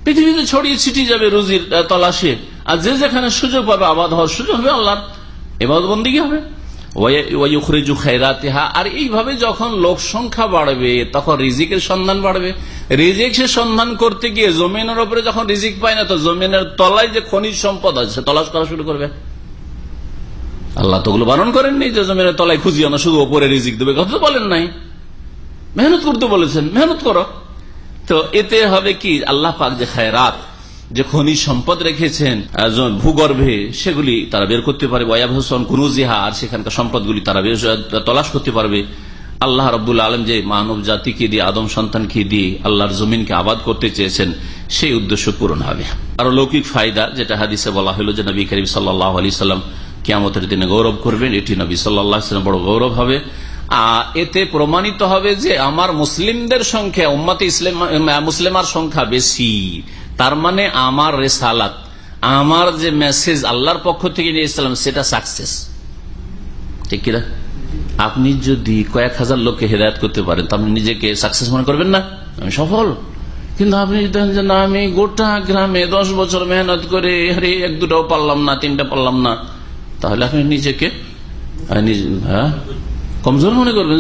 [SPEAKER 2] পৃথিবীতে ছড়িয়ে ছিটিয়ে যাবে রুজির তলাশে। আর যে যেখানে সুযোগ পাবে, আবাদ হওয়ার সুযোগ হবে আল্লাহর। এবাদ আর এইভাবে যখন লোক সংখ্যা বাড়বে, তখন রিজিকের সন্ধান বাড়বে। রিজিকের সন্ধান করতে গিয়ে জমিনের উপরে যখন রিজিক পায় না, তো জমিনের তলায় যে খনিজ সম্পদ আছে তলাশ করা শুরু করবে। আল্লাহ তো ওগুলো বারণ করেননি যে জমিনের তলায় খুঁজিও না, শুধু ওপরে রিজিক দেবে। কথা তো বলেন নাই। মেহনত করতে বলেছেন, মেহনত করো। তো এতে হবে কি? আল্লাহ পাক যে খায়রাত যে খনিজ সম্পদ রেখেছেন ভূগর্ভে, সেগুলি তারা বের করতে পারবে। ওয়াবহসন কুনুজিহা, আর সেখানকার সম্পদগুলি তারা তলাশ করতে পারবে। আল্লাহ রব্দুল আলম যে মানব জাতিকে দিয়ে, আদম সন্তানকে দিয়ে আল্লাহর জমিনকে আবাদ করতে চেয়েছেন, সেই উদ্দেশ্য পূরণ হবে। আরও লৌকিক ফায়দা, যেটা হাদিসে বলা হলো যে নবী করিম সাল্লাহ আলি সাল্লাম কিয়ামতের দিনে গৌরব করবেন। এটি নবী সাল্লাহ বড় গৌরব হবে। এতে প্রমাণিত হবে যে আমার মুসলিমদের সংখ্যা, উম্মতে ইসলাম মুসলিমার সংখ্যা বেশি। তার মানে আমার রেসালাত, আমার যে মেসেজ আল্লাহর পক্ষ থেকে নিয়ে ইসলাম সেটা সাকসেস ঠিক কিনা আপনি যদি কয়েক হাজার লোককে হেদায়ত করতে পারেন, তো আপনি নিজেকে সাকসেস মনে করবেন না? আমি সফল। কিন্তু আপনি দেখেন যে না, আমি গোটা গ্রামে দশ বছর মেহনত করে, আরে, এক দুটাও পারলাম না, তিনটা পারলাম না। তাহলে আপনি নিজেকে হ্যাঁ কমজোর মনে করবেন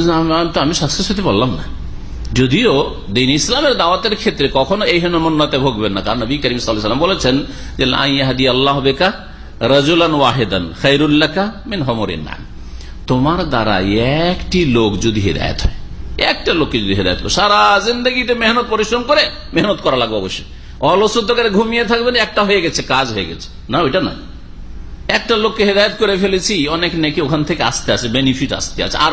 [SPEAKER 2] আমি সাকসেস হতে পারলাম না। যদিও দিন ইসলামের দাওয়াতের ক্ষেত্রে কখনো এই হেনমন্যতে ভোগবেন না। কারণ নবী করিম সাল্লাম বলেছেন যে লাইহাদি আল্লাহ বেকা রাজুলান ওয়াহেদান খাইরুল্লাকা মিন হমরিন তোমার দ্বারা একটি লোক যদি হেদায়ত হয়, একটা লোককে যদি হেদায়ত করে, সারা জিন্দগিতে মেহনত পরিশ্রম করে মেহনত করা লাগবে অবশ্যই। অলসত্ব করে ঘুমিয়ে থাকবেন, একটা হয়ে গেছে, কাজ হয়ে গেছে। না, ওইটা নয়। একটা লোককে হেদায়ত করে ফেলেছি, অনেক নাকি ওখান থেকে আসতে আসে বেনিফিট আসতে আছে। আর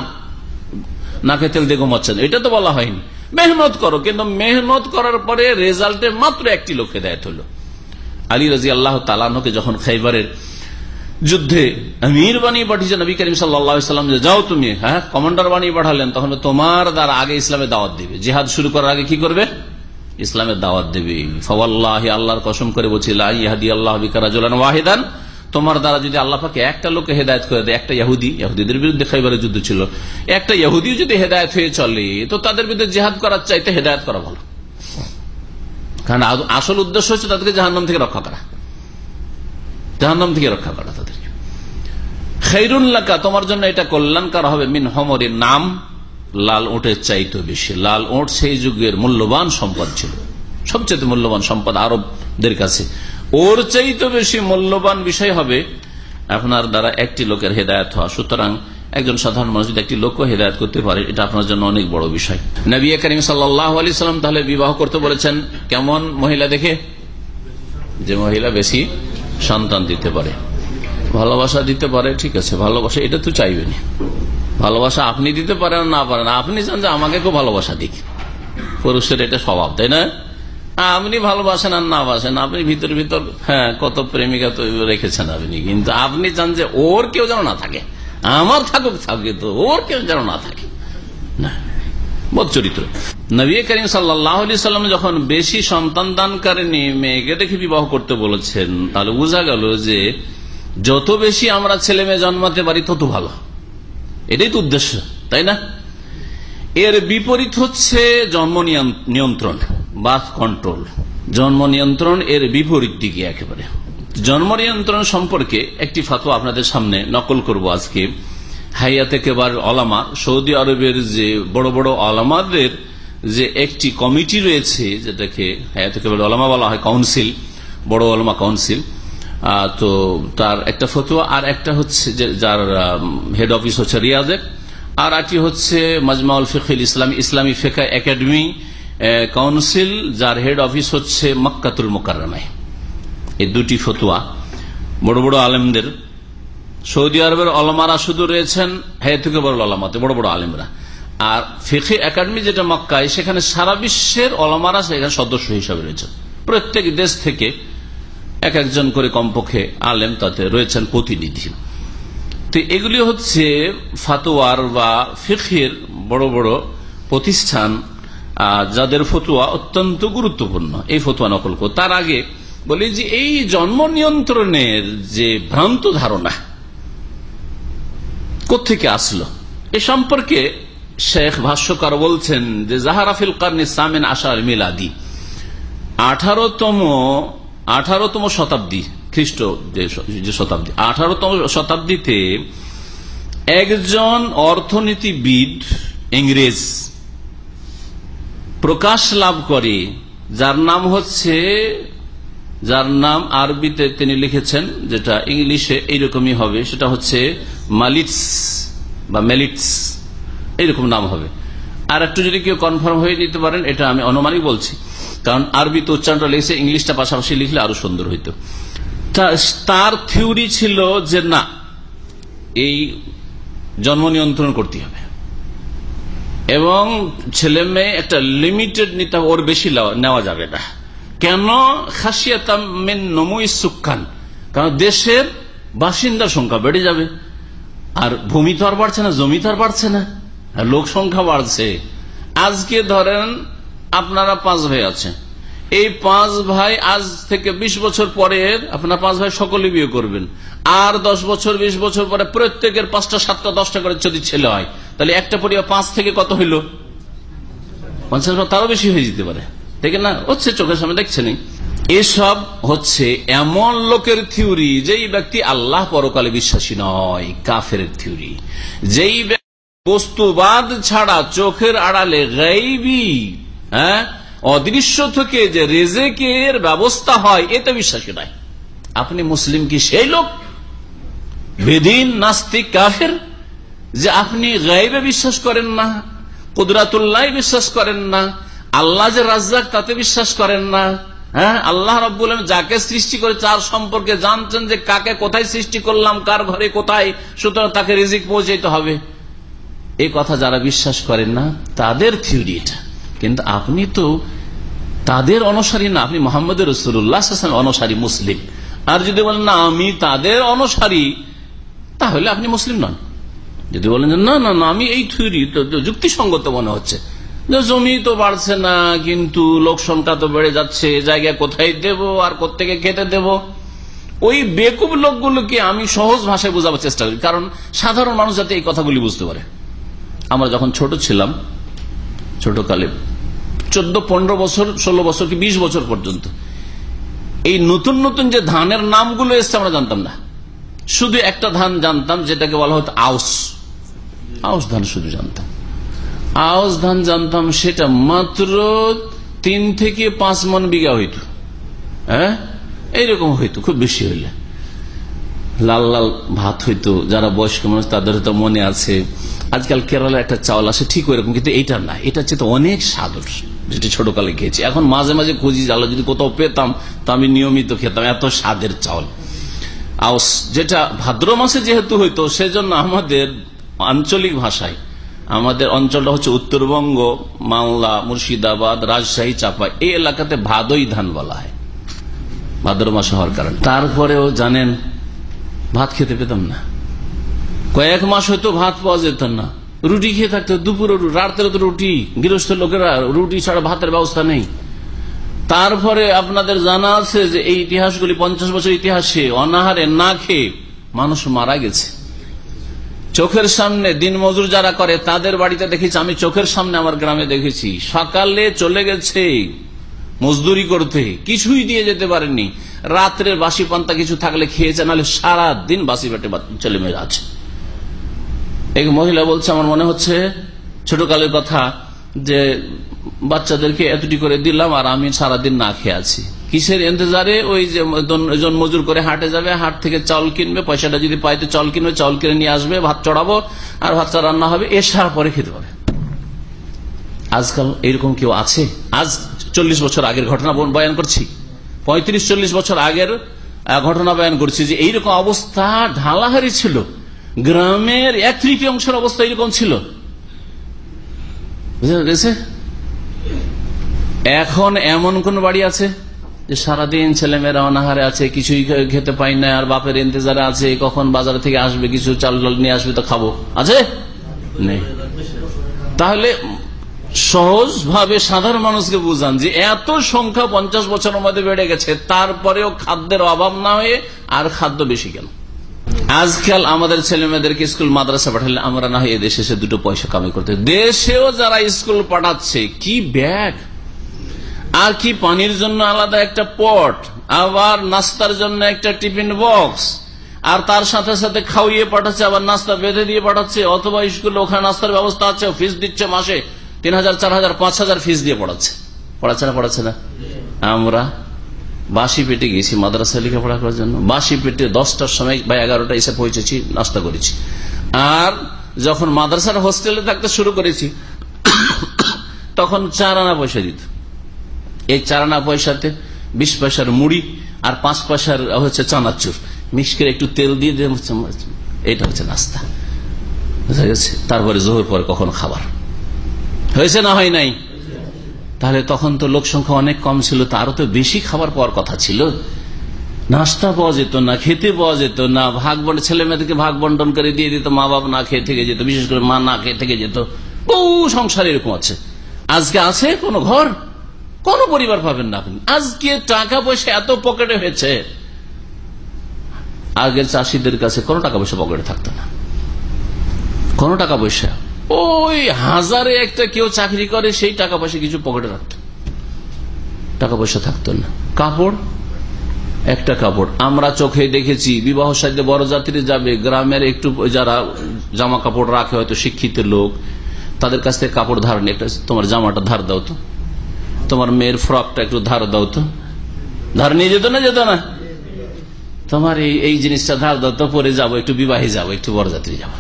[SPEAKER 2] নাকে তেল দিয়ে ঘুমাচ্ছেন। এটা তো বলা হয়নি। মেহনত করো, কিন্তু মেহনত করার পরে রেজাল্টে মাত্র একটি লোক হেদায়ত হলো। আলী রাজি আল্লাহ তালানকে যখন খাইবারের যুদ্ধে আমির বানিয়ে পাঠিয়েছেন নবী করিম সাল্লাম, যে যাও তুমি হ্যাঁ কমান্ডার বানিয়ে পাঠালেন, তখন তোমার দ্বারা আগে ইসলামের দাওয়াত দিবে। জেহাদ শুরু করার আগে কি করবে? ইসলামের দাওয়াত দেবে। ফওয়াল্লাহ, আল্লাহর কসম করে বলছিল আল্লাহ বিকারাজুলান ওয়াহিদান তোমার দ্বারা যদি আল্লাহ পাকে একটা লোককে হেদায়ত করে দেয়, একটা ইহুদি ইহুদিদের বিরুদ্ধে খাইবারের যুদ্ধ ছিল। একটা ইহুদি যদি হেদায়ত হয়ে চলে, তো তাদের বিরুদ্ধে জেহাদ করার চাইতে হেদায়ত করা ভালো। কারণ আসল উদ্দেশ্য হচ্ছে তাদেরকে জাহান্নাম থেকে রক্ষা করা। জাহান্নাম থেকে রক্ষা করা তাদেরকে। খৈরুল্লাকা তোমার জন্য এটা কল্যাণকার হবে। মিন হমরের নাম লাল ওটের চাইতে বেশি। লাল ওট সেই যুগের মূল্যবান সম্পদ ছিল। সবচেয়ে মূল্যবান সম্পদ আরবদের কাছে। ওর চাইতে বেশি মূল্যবান বিষয় হবে আপনার দ্বারা একটি লোকের হেদায়ত হওয়া। সুতরাং একজন সাধারণ মানুষ যদি একটি লোককে হেদায়ত করতে পারে, এটা আপনার জন্য অনেক বড় বিষয়। নবী করিম আলি সাল্লাম তাহলে বিবাহ করতে বলেছেন, কেমন মহিলা দেখে? যে মহিলা বেশি সন্তান দিতে পারে। ভালোবাসা দিতে পারে, ঠিক আছে, ভালোবাসা এটা তো চাইবেনি ভালোবাসা আপনি দিতে পারেন না পারেন, আপনি চান যে আমাকে খুব ভালোবাসা দিক। পুরুষের এটা স্বভাব, তাই না? আপনি ভালোবাসেন আর না বাসেন আপনি ভিতর ভিতর হ্যাঁ কত প্রেমিকা তো রেখেছেন আপনি। কিন্তু আপনি চান যে ওর কেউ যেন না থাকে। আমার থাকুক থাকে তো ওর কেউ যেন না থাকে। চরিত্র। নবী করিম সাল্লাম যখন বেশি সন্তান দানকারিনী মেয়েকে দেখে বিবাহ করতে বলেছেন, তাহলে বোঝা গেল যে যত বেশি আমরা ছেলে মেয়ে জন্মাতে পারি, তত ভালো। এটাই তো উদ্দেশ্য, তাই না? এর বিপরীত হচ্ছে জন্ম নিয়ন্ত্রণ। বার্থ কন্ট্রোল জন্ম নিয়ন্ত্রণ এর বিপরীত দিকে একেবারে। জন্ম নিয়ন্ত্রণ সম্পর্কে একটি ফাতোয়া আপনাদের সামনে নকল করব আজকে। হাইয়াতে কেবার অলামা সৌদি আরবের যে বড় বড় অলামাদের যে একটি কমিটি রয়েছে, যেটাকে হায়াতে কেবার অলামা বলা হয় কাউন্সিল বড় অলামা কাউন্সিল তো তার একটা ফতুয়া আর একটা হচ্ছে যার হেড অফিস হচ্ছে রিয়াজে আর একটি হচ্ছে মাজমাউল ফিকিল ইসলামী ইসলামী ফেকা একাডেমি কাউন্সিল, যার হেড অফিস হচ্ছে মক্কাতুল মোকারমায় এই দুটি ফতুয়া বড় বড় আলেমদের। সৌদি আরবের অলমারা শুধু রয়েছেন থেকে বড় আলামাতে বড় বড় আলেমরা। আর ফিখি একাডেমি যেটা মক্কায়, সেখানে সারা বিশ্বের অলমারা সেখানে সদস্য হিসাবে রয়েছেন প্রত্যেক দেশ থেকে এক একজন করে কমপক্ষে আলেম তাতে রয়েছেন প্রতিনিধি। তো এগুলি হচ্ছে ফাতোয়ার বা ফিখের বড় বড় প্রতিষ্ঠান। যাদের ফতুয়া অত্যন্ত গুরুত্বপূর্ণ, এই ফতুয়া নকল কর। তার আগে বলি যে এই জন্ম নিয়ন্ত্রণের যে ভ্রান্ত ধারণা কোথেকে আসলো? এ সম্পর্কে শেখ ভাষ্যকার বলছেন যে জাহারাফিল কার্নি সামেন আশার মিলাদি। আঠারোতম আঠারোতম শতাব্দী খ্রিস্ট যে শতাব্দী, আঠারোতম শতাব্দীতে একজন অর্থনীতিবিদ ইংরেজ প্রকাশ লাভ করে। যার নাম হচ্ছে, যার নাম আরবিতে তিনি লিখেছেন, যেটা ইংলিশে এইরকমই হবে। সেটা হচ্ছে মালিটস বা মেলিটস। এইরকম নাম হবে। আর একটু যদি কেউ কনফার্ম হয়ে দিতে পারেন, এটা আমি অনুমানিক বলছি। কারণ আরবিতে উচ্চারণটা লিখছে, ইংলিশটা পাশাপাশি লিখলে আরও সুন্দর হইত। তার থিওরি ছিল যে না, এই জন্ম নিয়ন্ত্রণ করতে হবে। এবং ছেলে মেয়ে একটা লিমিটেড নিতে ওর বেশি নেওয়া যাবে না। কেন? সুখান কারণ দেশের বাসিন্দার সংখ্যা বেড়ে যাবে। আর ভূমি তো আর বাড়ছে না, জমি তো আর বাড়ছে না। লোক সংখ্যা বাড়ছে। আজকে ধরেন আপনারা পাঁচ ভাই আছেন। এই পাঁচ ভাই আজ থেকে ২০ বছর পরে আপনার পাঁচ ভাই সকলে বিয়ে করবেন। আর দশ বছর ২০ বছর পরে প্রত্যেকের পাঁচটা, সাতটা, দশটা করে যদি ছেলে হয়, তাহলে একটা পরিবার পাঁচ থেকে কত হইল? পঞ্চাশ তারও বেশি হয়ে যেতে পারে। ঠিক না? হচ্ছে চোখের সামনে দেখছেন এসব হচ্ছে এমন লোকের থিওরি যেই ব্যক্তি আল্লাহ পরকালে বিশ্বাসী নয় কাফের থিওরি। যেই বস্তুবাদ ছাড়া চোখের আড়ালে গাইবি হ্যাঁ? অদৃশ্য থেকে যে রেজেকের ব্যবস্থা হয় এতে বিশ্বাসী নয়। আপনি মুসলিম কি সেই লোক? বেদিন নাস্তিক কাফের যে আপনি গাইবে বিশ্বাস করেন না, কুদরাতুল্লাহ বিশ্বাস করেন না, আল্লাহ যে রাজ্জাক তাতে বিশ্বাস করেন না হ্যাঁ? আল্লাহ রব্বুল যাকে সৃষ্টি করে তার সম্পর্কে জানছেন যে কাকে কোথায় সৃষ্টি করলাম, কার ঘরে কোথায়, সুতরাং তাকে রিজিক পৌঁছাইতে হবে। এই কথা যারা বিশ্বাস করেন না, তাদের থিওরি এটা। কিন্তু আপনি তো তাদের অনুসারী না, আপনি মোহাম্মদ রসুল্লাহ অনুসারী মুসলিম। আর যদি বলেন, না, আমি তাদের অনুসারী তাহলে আপনি মুসলিম নন। যদি বলেন না না না, আমি এই থিওরি যুক্তিসঙ্গত মনে হচ্ছে। জমি তো বাড়ছে না, কিন্তু লোক সংখ্যা তো বেড়ে যাচ্ছে, জায়গা কোথায় দেব, আর কোথেকে খেতে দেব? ওই বেকুব লোকগুলোকে আমি সহজ ভাষায় বোঝাবার চেষ্টা করি, কারণ সাধারণ মানুষ যাতে এই কথাগুলি বুঝতে পারে। আমরা যখন ছোট ছিলাম, ছোটকালে, চোদ্দ, পনেরো বছর, ষোলো বছর কি বিশ বছর পর্যন্ত, এই নতুন নতুন যে ধানের নামগুলো এসছে আমরা জানতাম না। শুধু একটা ধান জানতাম, যেটাকে বলা হতো আউস। আউস ধান শুধু জানতাম। আউস ধান জানতাম, সেটা মাত্র তিন থেকে পাঁচ মন বিঘা হইত। হ্যাঁ? এইরকম হইতো, খুব বেশি হইলে। লাল লাল ভাত হইতো, যারা বয়স্ক মানুষ, তাদের হয়তো মনে আছে, আজকাল কেরালা একটা চাউল আসে, ঠিক ওইরকম, কিন্তু এইটা না। এটা হচ্ছে তো অনেক সাদর, যেটি ছোটকালে খেয়েছি। এখন মাঝে মাঝে খুঁজি জালো যদি কোথাও পেতাম, তো আমি নিয়মিত খেতাম, এত স্বাদের চাউল। আউস যেটা ভাদ্র মাসে যেহেতু হইতো, সেজন্য আমাদের আঞ্চলিক ভাষায়, আমাদের অঞ্চলটা হচ্ছে উত্তরবঙ্গ, মালদা, মুর্শিদাবাদ, রাজশাহী চাপা এই এলাকাতে ভাদই ধান বলা হয়। ভাদ্র মাসে হওয়ার কারণে। তারপরেও জানেন, ভাত খেতে পেতাম না। কয়েক মাস হয়তো ভাত পাওয়া যেত না। রুটি খেয়ে থাকতো, দুপুরে রাতের তো রুটি, গৃহস্থ লোকেরা রুটি ছাড়া ভাতের ব্যবস্থা নেই। তারপরে আপনাদের জানা আছে যে এই ইতিহাসগুলি পঞ্চাশ বছর ইতিহাসে অনাহারে না খেয়ে মানুষ মারা গেছে। চোখের সামনে দিন মজুর যারা করে, তাদের বাড়িতে দেখেছি, আমি চোখের সামনে আমার গ্রামে দেখেছি। সকালে চলে গেছে মজদুরি করতে, কিছুই দিয়ে যেতে পারেননি। রাত্রের বাসি পান্তা কিছু থাকলে খেয়েছে, নাহলে সারা দিন বাসি পেটে চলে মেয়ে আছে। এক মহিলা বলছে, আমার মনে হচ্ছে ছোটকালের কথা যে বাচ্চাদেরকে এতটি করে দিলাম আর আমি সারাদিন না খেয়ে আছি। কিসের ইন্তজারে? ওই জন মজুর করে হাটে যাবে, হাট থেকে চাউল কিনবে, পয়সাটা যদি পাইতে চাউল কিনবে চাউল কিনে নিয়ে আসবে, ভাত চড়াবো আর ভাতটা রান্না হবে এসার পরে খেতে পারে। আজকাল এরকম কেউ আছে? আজ চল্লিশ বছর আগের ঘটনা বয়ান করছি। পঁয়ত্রিশ, চল্লিশ বছর আগের ঘটনা বয়ান করছি যে এইরকম অবস্থা ঢালাহারি ছিল। গ্রামের এক তৃতীয় অংশের অবস্থা এরকম ছিল। বুঝতে এখন এমন কোন বাড়ি আছে যে সারাদিন ছেলেমেয়েরা অনাহারে আছে, কিছুই খেতে পাই না, আর বাপের ইন্তজারে আছে, কখন বাজার থেকে আসবে, কিছু চাল ডাল নিয়ে আসবে তো খাব। আছে? নেই। তাহলে সহজ ভাবে সাধারণ মানুষকে বুঝান যে এত সংখ্যা পঞ্চাশ বছরের মধ্যে বেড়ে গেছে, তারপরেও খাদ্যের অভাব না হয়ে আর খাদ্য বেশি কেন? আজকাল আমাদের ছেলে মেয়েদেরকে স্কুল, মাদ্রাসা পাঠালে আমরা না হয় দেশে দুটো পয়সা কামাই করতে দেশেও যারা স্কুল পাঠাচ্ছে, কি ব্যাগ? আর কি পানির জন্য আলাদা একটা পট? আবার নাস্তার জন্য একটা টিফিন বক্স? আর তার সাথে সাথে খাওয়িয়ে পাঠাচ্ছে, আবার নাস্তা বেঁধে দিয়ে পাঠাচ্ছে, অথবা স্কুলে ওখানে নাস্তার ব্যবস্থা আছে ফিস দিচ্ছে মাসে তিন হাজার চার হাজার পাঁচ হাজার ফিস দিয়ে পড়াচ্ছে। পড়াচ্ছে না পড়াচ্ছে না? আমরা বাসি পেটে গেছি মাদ্রাসা লেখাপড়া করার জন্য। বাসি পেটে দশটার সময় বা এগারোটা এসে পৌঁছেছি, নাস্তা করেছি। আর যখন মাদ্রাসার হোস্টেলে থাকতে শুরু করেছি, তখন চার আনা পয়সা দিত। এই চার আনা পয়সাতে বিশ পয়সার মুড়ি আর পাঁচ পয়সার হচ্ছে চানাচুর। মিক্স করে একটু তেল দিয়ে এটা হচ্ছে নাস্তা। বুঝা গেছে? তারপরে জোহর পরে কখন খাবার? হয়েছে না হয় নাই? তাহলে তখন তো লোক সংখ্যা অনেক কম ছিল তারও তো বেশি খাবার পাওয়ার কথা ছিল। নাস্তা পাওয়া যেত না, খেতে পাওয়া যেত না, ভাগ বন্টন ছেলে মেয়েদেরকে ভাগ বন্টন করে দিয়ে দিত মা বাবা না খেয়ে থেকে যেত, বিশেষ করে মা না খেয়ে থেকে যেত। বহু সংসার এরকম আছে। আজকে আছে কোন ঘর? কোন পরিবার পাবেন না আপনি। আজকে টাকা পয়সা এত পকেটে হয়েছে, আগের চাষিদের কাছে কোনো টাকা পয়সা পকেটে থাকতো না। কোন টাকা পয়সা। ওই হাজারে একটা কেউ চাকরি করে, সেই টাকা পয়সা কিছু পকেটে রাখত। টাকা পয়সা থাকতো না। কাপড়? একটা কাপড়। আমরা চোখে দেখেছি, বিবাহ সাথে বড় জাতিরে যাবে, গ্রামের একটু যারা জামা কাপড় রাখে হয়তো শিক্ষিত লোক, তাদের কাছ থেকে কাপড় ধার নিয়ে তোমার জামাটা ধার দাও তো। তোমার মেয়ের ফ্রকটা একটু ধার দাও তো। ধার নিয়ে যেত না যেত না? তোমার এই এই জিনিসটা ধার দাও তো, পরে যাব, একটু বিবাহে যাব, একটু বরযাত্রী যাব।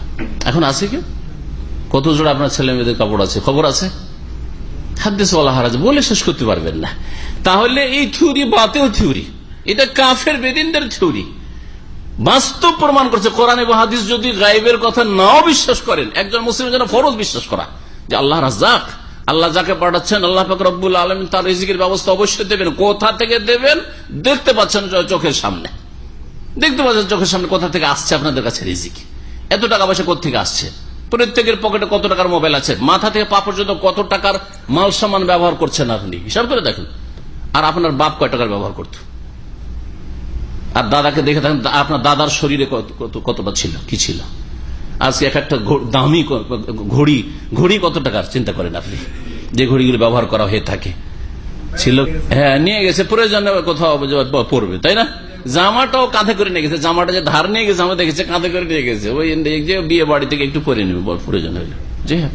[SPEAKER 2] এখন আছে কেউ? কত জোড়া আপনার ছেলে মেয়েদের কাপড় আছে? খবর আছে? হাদিস বলা শেষ করতে পারবেন না। তাহলে এই থিওরি বাতেও থিওরি। এটা কাফের বেদিনদের থিওরি। বাস্তব প্রমাণ করছে, কোরআন এবং হাদিস যদি গাইবের কথা নাও বিশ্বাস করেন, একজন মুসলিম যেন ফরজ বিশ্বাস করা, যে আল্লাহ রাজাক আল্লাহ যাকে পাঠাচ্ছেন, আল্লাহ ফকরবুল আলম তার রিজিকের ব্যবস্থা অবশ্যই দেবেন। কোথা থেকে দেবেন? দেখতে পাচ্ছেন চোখের সামনে। দেখতে পাচ্ছেন চোখের সামনে কোথা থেকে আসছে আপনাদের কাছে রিজিক। এত টাকা পয়সা কোথেকে আসছে? প্রত্যেকের পকেটে কত টাকার মোবাইল আছে? মাথা থেকে পা পর্যন্ত কত টাকার মাল সামান ব্যবহার করছেন আপনি? হিসাব করে দেখেন। আর আপনার বাপ কয় টাকার ব্যবহার করত? আর দাদাকে দেখে থাকেন, আপনার দাদার শরীরে কত কতটা ছিল? কি ছিল? আজকে এক একটা দামি ঘড়ি ঘড়ি কত টাকার, চিন্তা করেন আপনি। যে ঘড়িগুলো ব্যবহার করা হয়ে থাকে। ছিল হ্যাঁ নিয়ে গেছে, প্রয়োজনে কোথাও পড়বে, তাই না? জামাটাও কাঁধে করে নিয়ে গেছে, জামাটা যে ধার নিয়ে গেছে আমরা দেখেছি, কাঁধে করে নিয়ে গেছে। ওই যে বিয়ে বাড়ি থেকে একটু পরে নেবে প্রয়োজন হইল। জি হ্যাঁ।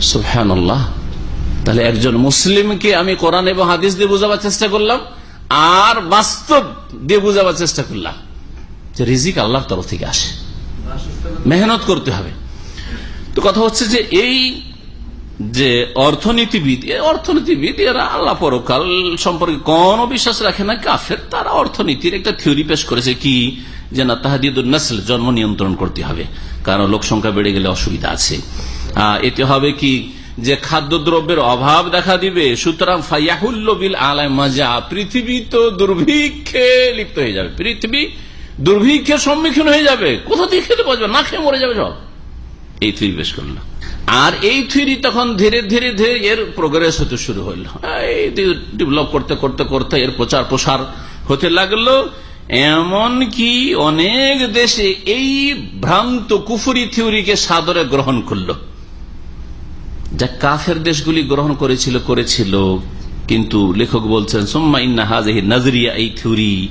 [SPEAKER 2] সুফহান তাহলে একজন মুসলিমকে আমি কোরআন এবং হাদিস দিয়ে বোঝাবার চেষ্টা করলাম, আর বাস্তব দিয়ে বোঝাবার চেষ্টা করলাম। যে রিজিক আল্লাহর তরফ থেকে আসে। মেহনত করতে হবে। তো কথা হচ্ছে যে এই যে অর্থনীতিবিদ অর্থনীতিবিদ, এরা আল্লাহ পরকাল সম্পর্কে কোন বিশ্বাস রাখে না, কাফের, তারা অর্থনীতির একটা থিওরি পেশ করেছে কি, যে না তাহাদিদুল নসল, জন্ম নিয়ন্ত্রণ করতে হবে, কারণ লোক সংখ্যা বেড়ে গেলে অসুবিধা আছে। এতে হবে কি, যে খাদ্যদ্রব্যের অভাব দেখা দিবে, সুতরাং ফাইয়াহুল্লবিল আলাই মাজা পৃথিবী তো দুর্ভিক্ষে লিপ্ত হয়ে যাবে। পৃথিবী দুর্ভিক্ষের সম্মুখীন হয়ে যাবে। কোথা থেকে খেতে পাওয়া যাবে না খেয়ে মরে যাবে সব। এই থিওরি পেশ করল। আর এই থিওরি তখন ধীরে ধীরে ধীরে এর প্রোগ্রেস হতে শুরু হইল ডেভেলপ করতে করতে করতে এর প্রচার প্রসার হতে লাগল। এমন কি অনেক দেশে এই ভ্রান্ত কুফুরি থিওরিকে সাদরে গ্রহণ করল। যা কাফের দেশগুলি গ্রহণ করেছিল করেছিল। কিন্তু লেখক বলছেন, সোম্মা ইন্না হাজহি নজরিয়া এই থিওরি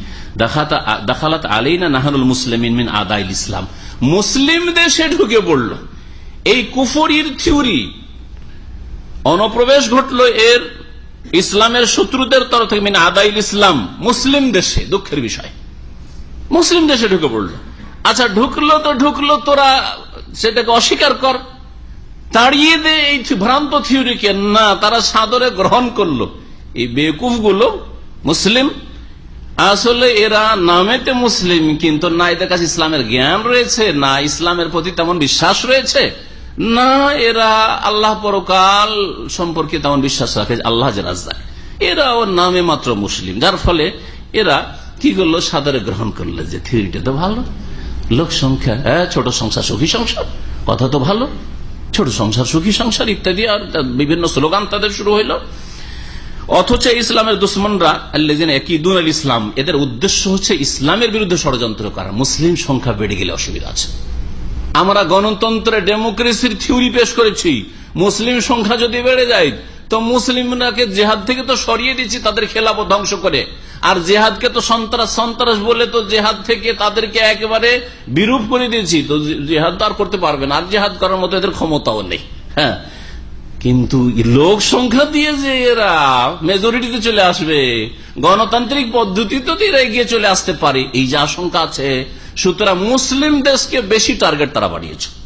[SPEAKER 2] দাখালাত আলাইনা নাহানুল মুসলিমিন মিন আদাইল ইসলাম। মুসলিম দেশে ঢুকে পড়ল। এই কুফরির থিওরি অনুপ্রবেশ ঘটলো এর ইসলামের শত্রুদের তরফ থেকে মিন আদাইল ইসলাম, মুসলিম দেশে, দুঃখের বিষয়। মুসলিম দেশে ঢুকে পড়ল। আচ্ছা ঢুকলো তো ঢুকলো, তোরা সেটাকে অস্বীকার কর। তাড়িয়ে দে এই ভ্রান্ত থিওরিকে। না, তারা সাদরে গ্রহণ করল। এই বেকুফগুলো মুসলিম। আসলে এরা নামেতে মুসলিম, কিন্তু না, এদের কাছে ইসলামের জ্ঞান রয়েছে, না, ইসলামের প্রতি তেমন বিশ্বাস রয়েছে, না, এরা আল্লাহ পরকাল সম্পর্কে তেমন বিশ্বাস রাখে আল্লাহ যে রাজদার এরা ওর নামে মাত্র মুসলিম, যার ফলে এরা কি করল? সাদরে গ্রহণ করল যে থিওরিটা তো ভালো। লোক সংখ্যা হ্যাঁ ছোট সংসার সুখী সংসার কথা তো ভালো। ছোট সংসার, সুখী সংসার ইত্যাদি, আর বিভিন্ন স্লোগান তাদের শুরু হইল। অথচ ইসলামের দুশ্মনরা আল্লাহ ইসলাম, এদের উদ্দেশ্য হচ্ছে ইসলামের বিরুদ্ধে ষড়যন্ত্র করা। মুসলিম সংখ্যা বেড়ে গেলে অসুবিধা আছে। আমরা গণতন্ত্রে ডেমোক্রেসির থিওরি পেশ করেছি। মুসলিম সংখ্যা যদি বেড়ে যায়, তো মুসলিমরাকে জেহাদ থেকে তো সরিয়ে দিচ্ছি, তাদের খেলাপ ধ্বংস করে। আর জেহাদকে তো সন্ত্রাস সন্ত্রাস বলে তো জেহাদ থেকে তাদেরকে একেবারে বিরূপ করে দিয়েছি। তো জেহাদ তো আর করতে পারবে না। আর জেহাদ করার মতো এদের ক্ষমতাও নেই। হ্যাঁ। কিন্তু লোক সংখ্যা দিয়ে যে এরা মেজরিটিতে চলে আসবে, গণতান্ত্রিক পদ্ধতিতে এরা এগিয়ে চলে আসতে পারে, এই যে আশঙ্কা আছে। সুতরাং মুসলিম দেশকে বেশি টার্গেট তারা বাড়িয়েছে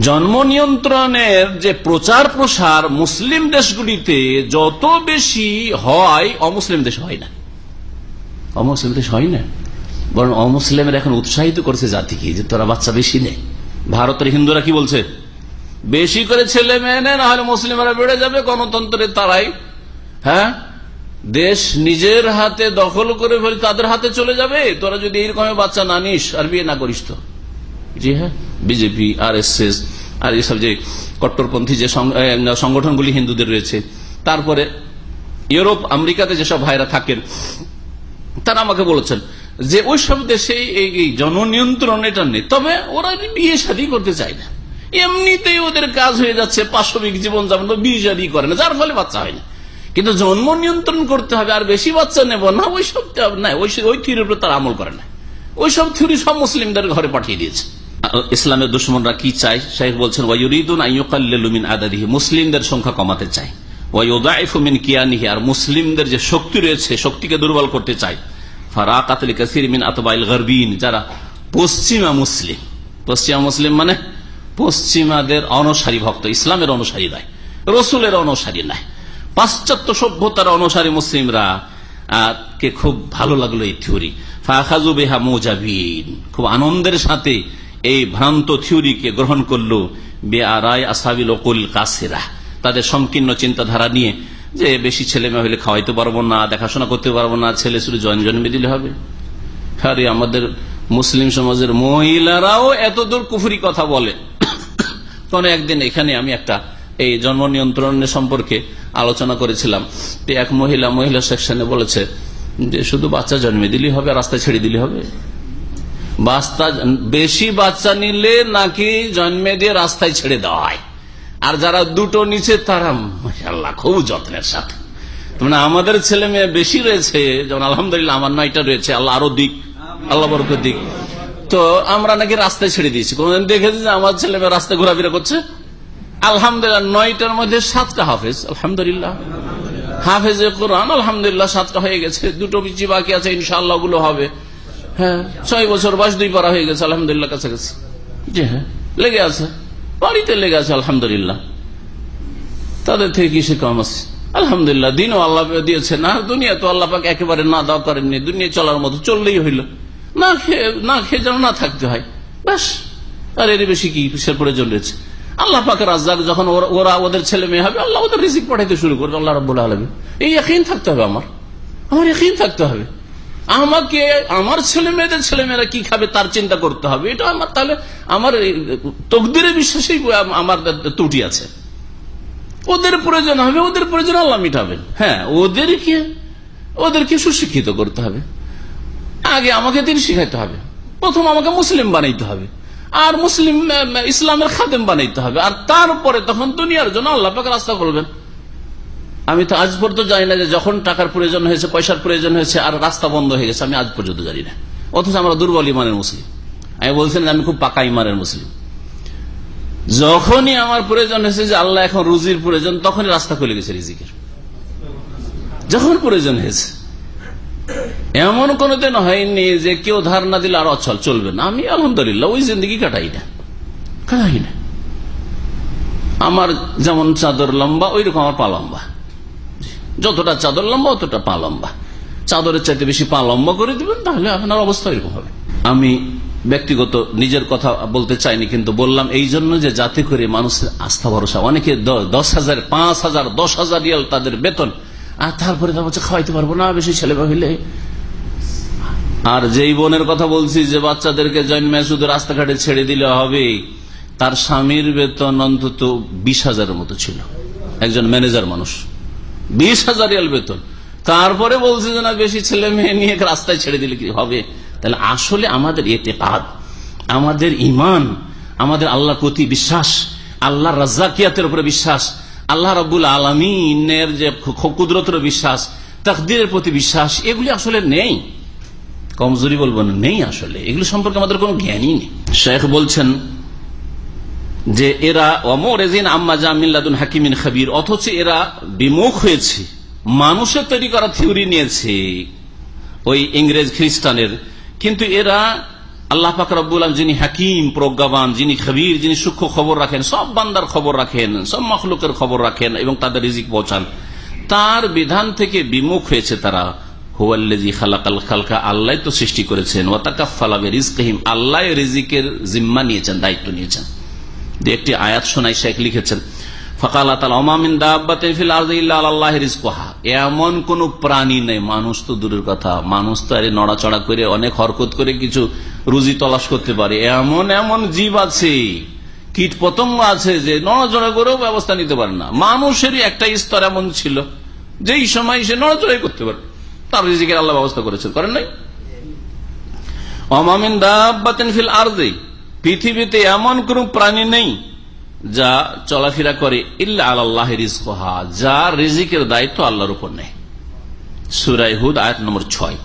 [SPEAKER 2] জন্ম নিয়ন্ত্রণের যে প্রচার প্রসার মুসলিম দেশগুলিতে যত বেশি হয়, অমুসলিম দেশ হয় না। অমুসলিম দেশ হয় না। বরং অমুসলিমের এখন উৎসাহিত করছে জাতিকে যে তোরা বাচ্চা বেশি নেই ভারতের হিন্দুরা কি বলছে? বেশি করে ছেলে মেয়ে নেয় না হলে মুসলিমরা বেড়ে যাবে গণতন্ত্রের তারাই হ্যাঁ? দেশ নিজের হাতে দখল করে ফেলে তাদের হাতে চলে যাবে? তোরা যদি এইরকম বাচ্চা না নিস আর বিয়ে না করিস তো। জি হ্যাঁ। বিজেপি আর এস এস আর এসব যে কট্টরপন্থী যে সংগঠনগুলি হিন্দুদের রয়েছে। তারপরে ইউরোপ, আমেরিকাতে যেসব ভাইরা থাকেন, তারা আমাকে বলেছেন যে ওই সব দেশে এই জননিয়ন্ত্রণ এটা নেই। তবে ওরা বিয়ে শাদী করতে চায় না। এমনিতেই ওদের কাজ হয়ে যাচ্ছে পাশবিক জীবন যেমন বিয়ে শাদী করে না, যার ফলে বাচ্চা হয় না। কিন্তু জন্ম নিয়ন্ত্রণ করতে হবে, আর বেশি বাচ্চা নেব না, ওই সব না ওই থিওরির উপর তারা আমল করে না। ওই সব থিওরি সব মুসলিমদের ঘরে পাঠিয়ে দিয়েছে। ইসলামের দুশ্মনরা কি চায়? শেখ বলছেন আইয়ুকাল্লিলুমিন আদাদিহি। মুসলিমদের সংখ্যা কমাতে চায়। কিয়ানিহি। আর মুসলিমদের যে শক্তি রয়েছে, শক্তিকে দুর্বল করতে চায়। কাসির মিন আতবাইল গরবিন। যারা পশ্চিমা মুসলিম। পশ্চিমা মুসলিম মানে পশ্চিমাদের অনসারী ভক্ত, ইসলামের অনুসারী নয়, রসুলের অনুসারী নয়। পাশ্চাত্য সভ্যতার অনুসারী মুসলিমরা কে খুব ভালো লাগল এই থিওরি। ফাখাজু বেহা মোজাবিন। খুব আনন্দের সাথে এই ভ্রান্ত থিওরিকে গ্রহণ করল বে আরায় আসাবিল ওকুল কাসেরা। তাদের সংকীর্ণ চিন্তাধারা নিয়ে যে বেশি ছেলে মেয়ে হলে খাওয়াইতে পারব না, দেখাশোনা করতে পারব না, ছেলে শুধু জয়েন জন্মে দিলে হবে। আরে আমাদের মুসলিম সমাজের মহিলারাও এতদূর কুফুরি কথা বলে। কোন একদিন এখানে আমি একটা এই জন্ম নিয়ন্ত্রণের সম্পর্কে আলোচনা করেছিলাম। এক মহিলা মহিলা সেকশনে বলেছে যে শুধু বাচ্চা জন্মে দিলেই হবে, রাস্তায় ছেড়ে দিলে হবে। বেশি বাচ্চা নিলে নাকি জন্মে দিয়ে রাস্তায় ছেড়ে দেওয়া হয়। আর যারা দুটো নিচে, তারা মাসাল্লাহ খুব যত্নের সাথে। মানে আমাদের ছেলে মেয়ে বেশি রয়েছে, যেমন আলহামদুলিল্লাহ আমার নয়টা রয়েছে, আল্লাহ আরও দিক, আল্লাহ বরক দিক। তো আমরা নাকি রাস্তায় ছেড়ে দিয়েছি। কোনদিন দেখেছি যে আমার ছেলে মেয়ে রাস্তায় ঘোরাফেরা করছে? আলহামদুলিল্লাহ, নয়টার মধ্যে সাতটা হাফেজ, আলহামদুলিল্লাহ। হাফেজ কোরআন, আলহামদুলিল্লাহ, সাতটা হয়ে গেছে। দুটো বিচি বাকি আছে, ইনশাআল্লাহগুলো হবে। হ্যাঁ ছয় বছর বয়স দুই পারা হয়ে গেছে আলহামদুলিল্লাহ কাছাকাছি। জি হ্যাঁ। লেগে আছে বাড়িতে লেগে আছে আলহামদুলিল্লাহ। তাদের থেকে কিসে কম আছে? আলহামদুলিল্লাহ দিনও আল্লাহ দিয়েছে না দুনিয়া তো আল্লাহ পাক একেবারে না দাও করেননি দুনিয়া চলার মতো চললেই হইল। না খেয়ে না খেয়ে যেন না থাকতে হয় ব্যাস। আর এর বেশি কি সে প্রয়োজন রয়েছে? আল্লাহ পাকের রাজ্জাক যখন ওরা ওদের ছেলে মেয়ে হবে আল্লাহ ওদের রিসিক পাঠাইতে শুরু করবে আল্লাহ রব্বুল আলমী এই একই থাকতে হবে আমার। আমার একই থাকতে হবে। আমাকে, আমার ছেলে মেয়েদের ছেলে মেয়েরা কি খাবে তার চিন্তা করতে হবে? এটা আমার তাহলে আমার তকদিরের বিশ্বাসেই আমার ত্রুটি আছে। ওদের প্রয়োজন হবে, ওদের প্রয়োজন আল্লাহ মিটাবেন। হ্যাঁ ওদেরকে ওদেরকে সুশিক্ষিত করতে হবে। আগে আমাকে দিন শিখাইতে হবে। প্রথম আমাকে মুসলিম বানাইতে হবে। আর মুসলিম ইসলামের খাদেম বানাইতে হবে। আর তারপরে তখন দুনিয়ার জন্য আল্লাহ রাস্তা করবেন আমি তো আজ পর্যন্ত জানি না যে যখন টাকার প্রয়োজন হয়েছে, পয়সার প্রয়োজন হয়েছে, আর রাস্তা বন্ধ হয়ে গেছে, আমি আজ পর্যন্ত জানি না। অথচ আমরা দুর্বল ইমানের মুসলিম। আমি বলছেন আমি খুব পাকা ইমানের মুসলিম। যখনই আমার প্রয়োজন হয়েছে যে আল্লাহ এখন রুজির প্রয়োজন, তখনই রাস্তা খুলে গেছে রিজিকের। যখন প্রয়োজন হয়েছে। এমন কোনদিন হয়নি যে কেউ ধার না দিলে আর অচল চলবে না। আমি আলহামদুলিল্লাহ ওই জিন্দগি কাটাই না। কাটাই না। আমার যেমন চাদর লম্বা ওই রকম আমার পা লম্বা। যতটা চাদর লম্বা, অতটা পা লম্বা। চাদরের চাইতে বেশি পা লম্বা করে দিবেন, তাহলে আপনার অবস্থা এরকম হবে। আমি ব্যক্তিগত নিজের কথা বলতে চাইনি, কিন্তু বললাম এই জন্য যে যাতে করে মানুষের আস্থা ভরসা, অনেকে দশ হাজার, পাঁচ হাজার, দশ হাজার রিয়াল তাদের বেতন, আর তারপরে তার বলছে, খাওয়াইতে পারব না, বেশি ছেলে হইলে। আর যেই বোনের কথা বলছি যে বাচ্চাদেরকে জন্মে শুধু রাস্তাঘাটে ছেড়ে দিলে হবে, তার স্বামীর বেতন অন্তত বিশ হাজারের মতো ছিল। একজন ম্যানেজার মানুষ। বিশ হাজার রিয়াল বেতন। তারপরে বলছে যে, না, বেশি ছেলে মেয়ে নিয়ে রাস্তায় ছেড়ে দিলে কি হবে? তাহলে আসলে আমাদের এতে আমাদের ইমান আমাদের আল্লাহর প্রতি বিশ্বাস আল্লাহ রাজাকিয়াতের উপরে বিশ্বাস, আল্লাহ রবুল আলমিনের যে কুদরতের বিশ্বাস, তকদিরের প্রতি বিশ্বাস, এগুলি আসলে নেই। কমজোরি বলব না, নেই আসলে। এগুলো সম্পর্কে আমাদের কোনো জ্ঞানই নেই। শেখ বলছেন যে এরা অমরেজিন আম্মা জামিল্লাদুন হাকিমিন খাবির, অথচ এরা বিমুখ হয়েছে, মানুষের তৈরি করা থিওরি নিয়েছে ওই ইংরেজ খ্রিস্টানের। কিন্তু এরা আল্লাহ পাক যিনি হাকিম, প্রজ্ঞাবান, যিনি খবির, যিনি সূক্ষ্ম খবর রাখেন, সব বান্দার খবর রাখেন, সব মখলুকের খবর রাখেন এবং তাদের রিজিক পৌঁছান। তার বিধান থেকে বিমুখ হয়েছে তারা। হুয়াল্লেজি খালাকাল খালকা, আল্লাহ তো সৃষ্টি করেছেন। ওয়াতাকাফালাবে রিজকহিম আল্লাহ রিজিকের জিম্মা নিয়েছেন, দায়িত্ব নিয়েছেন। একটি আয়াত শোনাই শেখ লিখেছেন এমন কোন প্রাণী নেই, মানুষ তো দূরের কথা, মানুষ তো আরে নড়াচড়া করে, অনেক হরকত করে কিছু রুজি তলাশ করতে পারে। এমন এমন জীব আছে, কীট পতঙ্গ আছে যে নড়াচড়া করেও ব্যবস্থা নিতে পারে না। মানুষেরই একটা স্তর এমন ছিল, যেই সময় সে নড়াচড়াই করতে পারে। তার রিজিকের আল্লাহ ব্যবস্থা করেছেন করেন নাই? অমামিন দাবাতেন ফিল আর্দে পৃথিবীতে এমন কোন প্রাণী নেই যা চলাফেরা করে, ইল্লা আল্লাহ রিজকহা, যা রিজিকের দায়িত্ব আল্লাহর উপর নেই সুরাই হুদ আয়াত নম্বর ছয়।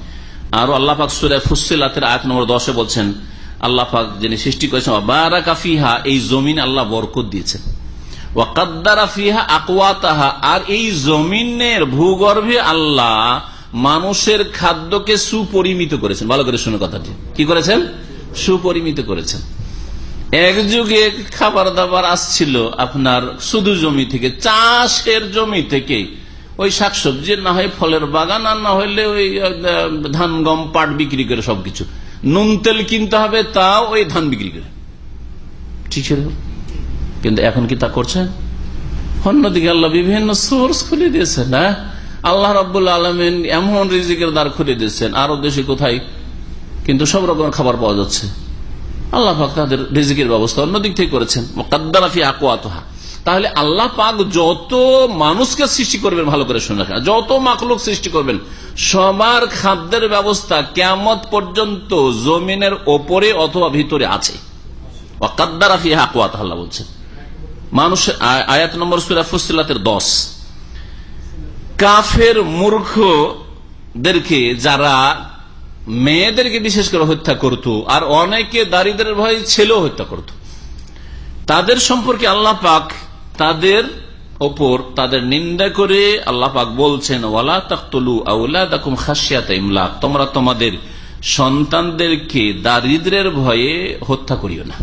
[SPEAKER 2] আরও আল্লাহ পাক সুরাই ফুসিলাতের আয়াত নম্বর দশে বলছেন, আল্লাহ পাক যিনি সৃষ্টি করেছেন বারা কাফিহা এই জমিন আল্লাহ বরকত দিয়েছেন। ফিহা আর এই জমিনের ভূগর্ভে আল্লাহ মানুষের খাদ্যকে সুপরিমিত করেছেন। ভালো করে শুনে কথাটি। কি করেছেন? সুপরিমিত করেছেন। এক যুগে খাবার দাবার আসছিল আপনার শুধু জমি থেকে, চাষের জমি থেকে। ওই শাকসবজি না হয় ফলের বাগান, আর না হইলে ওই ধান, গম, পাট বিক্রি করে সবকিছু। নুন, তেল কিনতে হবে, তাও ওই ধান বিক্রি করে। ঠিক ছিল? কিন্তু এখন কি তা করছেন অন্যদিকে আল্লাহ বিভিন্ন সোর্স খুলে দিয়েছেন হ্যাঁ আল্লাহ রব্বুল আলমিন এমন রিজিকের দ্বার খুলে দিয়েছেন, আরও দেশে কোথায়? কিন্তু সব রকমের খাবার পাওয়া যাচ্ছে। আল্লাহ পাক তাদের রিজিকের ব্যবস্থা অন্যদিক থেকে করেছেন। মোকাদ্দারাফি আকোয়াতহা তাহলে আল্লাহ পাক যত মানুষকে সৃষ্টি করবেন, ভালো করে শুনে রাখেন। যত মাকলুক সৃষ্টি করবেন, সবার খাদ্যের ব্যবস্থা কেমত পর্যন্ত জমিনের ওপরে অথবা ভিতরে আছে। ওকাদ্দারাফি আকোয়াত আল্লাহ বলছেন। মানুষ আয়াত নম্বর সুরা ফুসিলাতের দশ। কাফের মূর্খদেরকে যারা মেয়েদেরকে বিশেষ করে হত্যা করত, আর অনেকে দারিদ্রের ভয়ে ছেলেও হত্যা করত। তাদের সম্পর্কে আল্লাহ পাক তাদের ওপর তাদের নিন্দা করে আল্লাহ পাক বলছেন, ওয়ালা তাকতলু আউলা খাসিয়াত ইমলাক তোমরা তোমাদের সন্তানদেরকে দারিদ্রের ভয়ে হত্যা করিও না।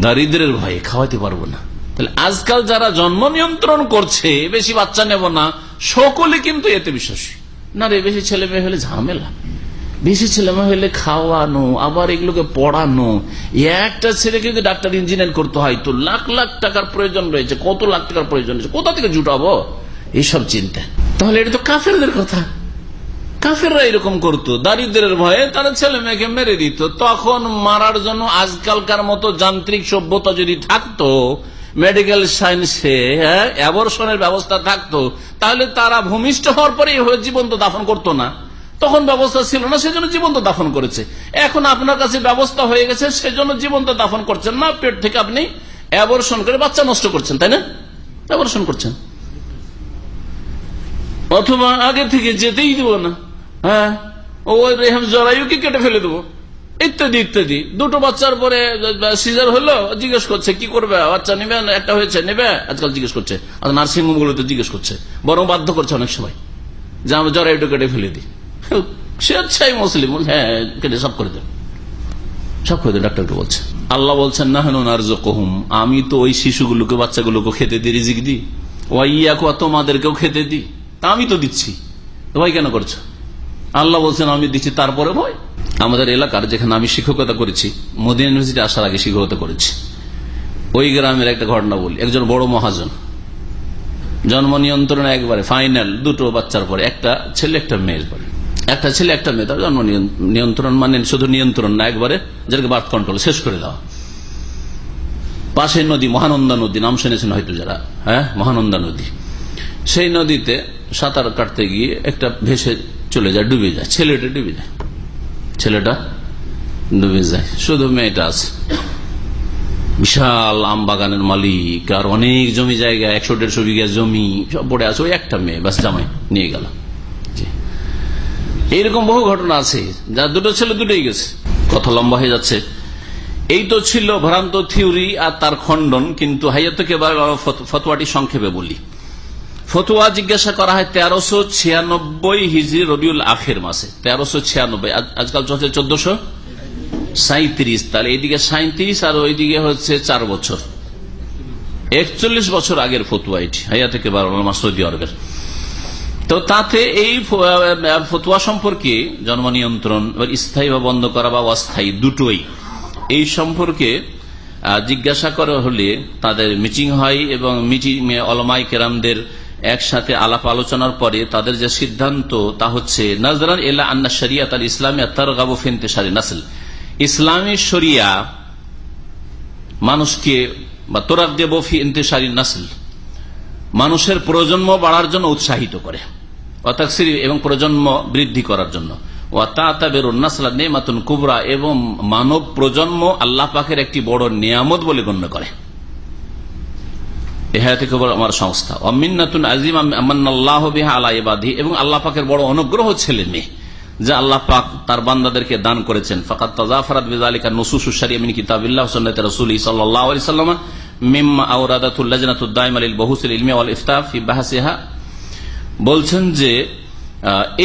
[SPEAKER 2] দারিদ্রের ভয়ে খাওয়াতে পারব না। তাহলে আজকাল যারা জন্ম নিয়ন্ত্রণ করছে, বেশি বাচ্চা নেব না, সকলে কিন্তু এতে বিশ্বাসী। না রে, বেশি ছেলে মেয়ে হলে ঝামেলা। বেশি ছেলে মেয়ে হলে খাওয়ানো, আবার এগুলোকে পড়ানো। একটা ছেলেকে যদি ডাক্তার, ইঞ্জিনিয়ার করতে হয়, তো লাখ লাখ টাকার প্রয়োজন রয়েছে। কত লাখ টাকার প্রয়োজন রয়েছে? কোথা থেকে জুটাবো? এইসব চিন্তা। তাহলে এটা তো কাফেরদের কথা। কাফেররা এরকম করতো। দারিদ্রের ভয়ে তারা ছেলে মেয়েকে মেরে দিত। তখন মারার জন্য আজকালকার মতো যান্ত্রিক সভ্যতা যদি থাকতো মেডিকেল সায়েন্সে হ্যাঁ অ্যাবর্শনের ব্যবস্থা থাকতো, তাহলে তারা ভূমিষ্ঠ হওয়ার পরে জীবন্ত দাফন করতো না। তখন ব্যবস্থা ছিল না, সেজন্য জীবন্ত দাফন করেছে। এখন আপনার কাছে ব্যবস্থা হয়ে গেছে, সেজন্য জীবন্ত দাফন করছেন না, পেট থেকে আপনি অ্যাবর্শন করে বাচ্চা নষ্ট করছেন, তাই না? অ্যাবর্শন করছেন। অথবা আগে থেকে যেতেই দেবো না হ্যাঁ ওই রেহাম জরায়ুকে কেটে ফেলে দেবো। ইত্যাদি ইত্যাদি। দুটো বাচ্চার পরে সিজার হলো, জিজ্ঞেস করছে, কি করবে? বাচ্চা নেবে? একটা হয়েছে, নেবে? আজকাল জিজ্ঞেস করছে। আর নার্সিং হোম গুলোতে জিজ্ঞেস করছে। বরং বাধ্য করছে অনেক সময়। যে, আমরা জরায়ুটা কেটে ফেলে দিই। সে চাই মুসলিম। হ্যাঁ কেটে সব করে দেন। সব করে দেন, ডাক্তারকে বলছে। আল্লাহ বলছেন না হেন কহুম আমি তো ওই শিশুগুলোকে, বাচ্চাগুলোকে খেতে দিই রিজিক দিই। ওয়াইয়াকু তোমাদেরকেও খেতে দিই। তা আমি তো দিচ্ছি। ভাই কেন করছ? আল্লাহ বলছেন, আমি দিচ্ছি, তারপরে ভয় আমাদের এলাকার যেখানে আমি শিক্ষকতা করেছি মোদী ইউনিভার্সিটি আসার আগে শিক্ষকতা করেছি। ওই গ্রামের একটা ঘটনা বলি, একজন বড় মহাজন। জন্ম নিয়ন্ত্রণ একবারে, ফাইনাল, দুটো বাচ্চার পরে, একটা ছেলে, একটা মেয়ের পরে। একটা ছেলে, একটা মেয়ে, তার জন্ম নিয়ন্ত্রণ মানে শুধু নিয়ন্ত্রণ না, একবারে যেটাকে বার্থ কন্ট্রোল শেষ করে দেওয়া। পাশে নদী, মহানন্দা নদী, নাম শুনেছেন হয়তো যারা হ্যাঁ? মহানন্দা নদী। সেই নদীতে সাঁতার কাটতে গিয়ে একটা ভেসে চলে যায়, ডুবে যায়। ছেলেটা ডুবে যায়। ছেলেটা ডুবে যায়। শুধু মেয়েটা আছে। বিশাল আম বাগানের মালিক আর অনেক জমি জায়গা, একশো দেড়শো বিঘা জমি, সব পড়ে আছে। ওই একটা মেয়ে বাস জামাই, নিয়ে গেল। এইরকম বহু ঘটনা আছে। যা দুটো ছেলে দুটোই গেছে। কথা লম্বা হয়ে যাচ্ছে। এই তো ছিল ভ্রান্ত থিওরি আর তার খণ্ডন, কিন্তু হাইয়াতকে ফতোয়াটি সংক্ষেপে বলি। ফতুয়া জিজ্ঞাসা করা হয় তেরোশো ছিয়ানব্বই হিজি রবিউল আখের মাসে। তেরোশো ছিয়ানব্বই। আজকাল চলছে চোদ্দশো সাঁত্রিশ তাহলে এইদিকে সাঁত্রিশ আর ওইদিকে হচ্ছে চার বছর। একচল্লিশ বছর আগের ফতুয়া এটি, হাইয়া থেকে বারো সৌদি আরবের। তো তাতে এই ফতুয়া সম্পর্কে জন্ম নিয়ন্ত্রণ স্থায়ী বা বন্ধ করা বা অস্থায়ী দুটোই এই সম্পর্কে জিজ্ঞাসা করা হলে তাদের মিটিং হয় এবং মিটিং অলমাই কেরামদের একসাথে আলাপ আলোচনার পরে তাদের যে সিদ্ধান্ত, তা হচ্ছে, নজরান এলা আন্না শরিয়াত তার ইসলামী তার গাবু ফিনতেসারি নাসল। ইসলামী শরিয়া মানুষকে, বা তোরাক দেবফি ইন্তেসারি নাসল, মানুষের প্রজন্ম বাড়ার জন্য উৎসাহিত করে অতাকসির এবং প্রজন্ম বৃদ্ধি করার জন্য। কুবরা, এবং মানব প্রজন্ম আল্লাহ পাখের একটি বড় নিয়ামত বলে গণ্য করে। আমার সংস্থা। অমিনাতুন আজিম আল্লাহ আলাইবাদী এবং আল্লাহ পাকের বড় অনুগ্রহ ছেলে মেয়ে, যা আল্লাহ পাক তার বান্দাদেরকে দান করেছেন। ফাকাত তাজাফরাত বিজালিকা মিন কিতাবিল্লাহ সুন্নাত রাসূল সাল্লাল্লাহু আলাইহি সাল্লাম, মিম্মা আওরাদাতুল লাজনাতুদ দাইমা লিল বহুসিল ইলমি ওয়াল ইফতা ফি বাহসিহা। বলছেন যে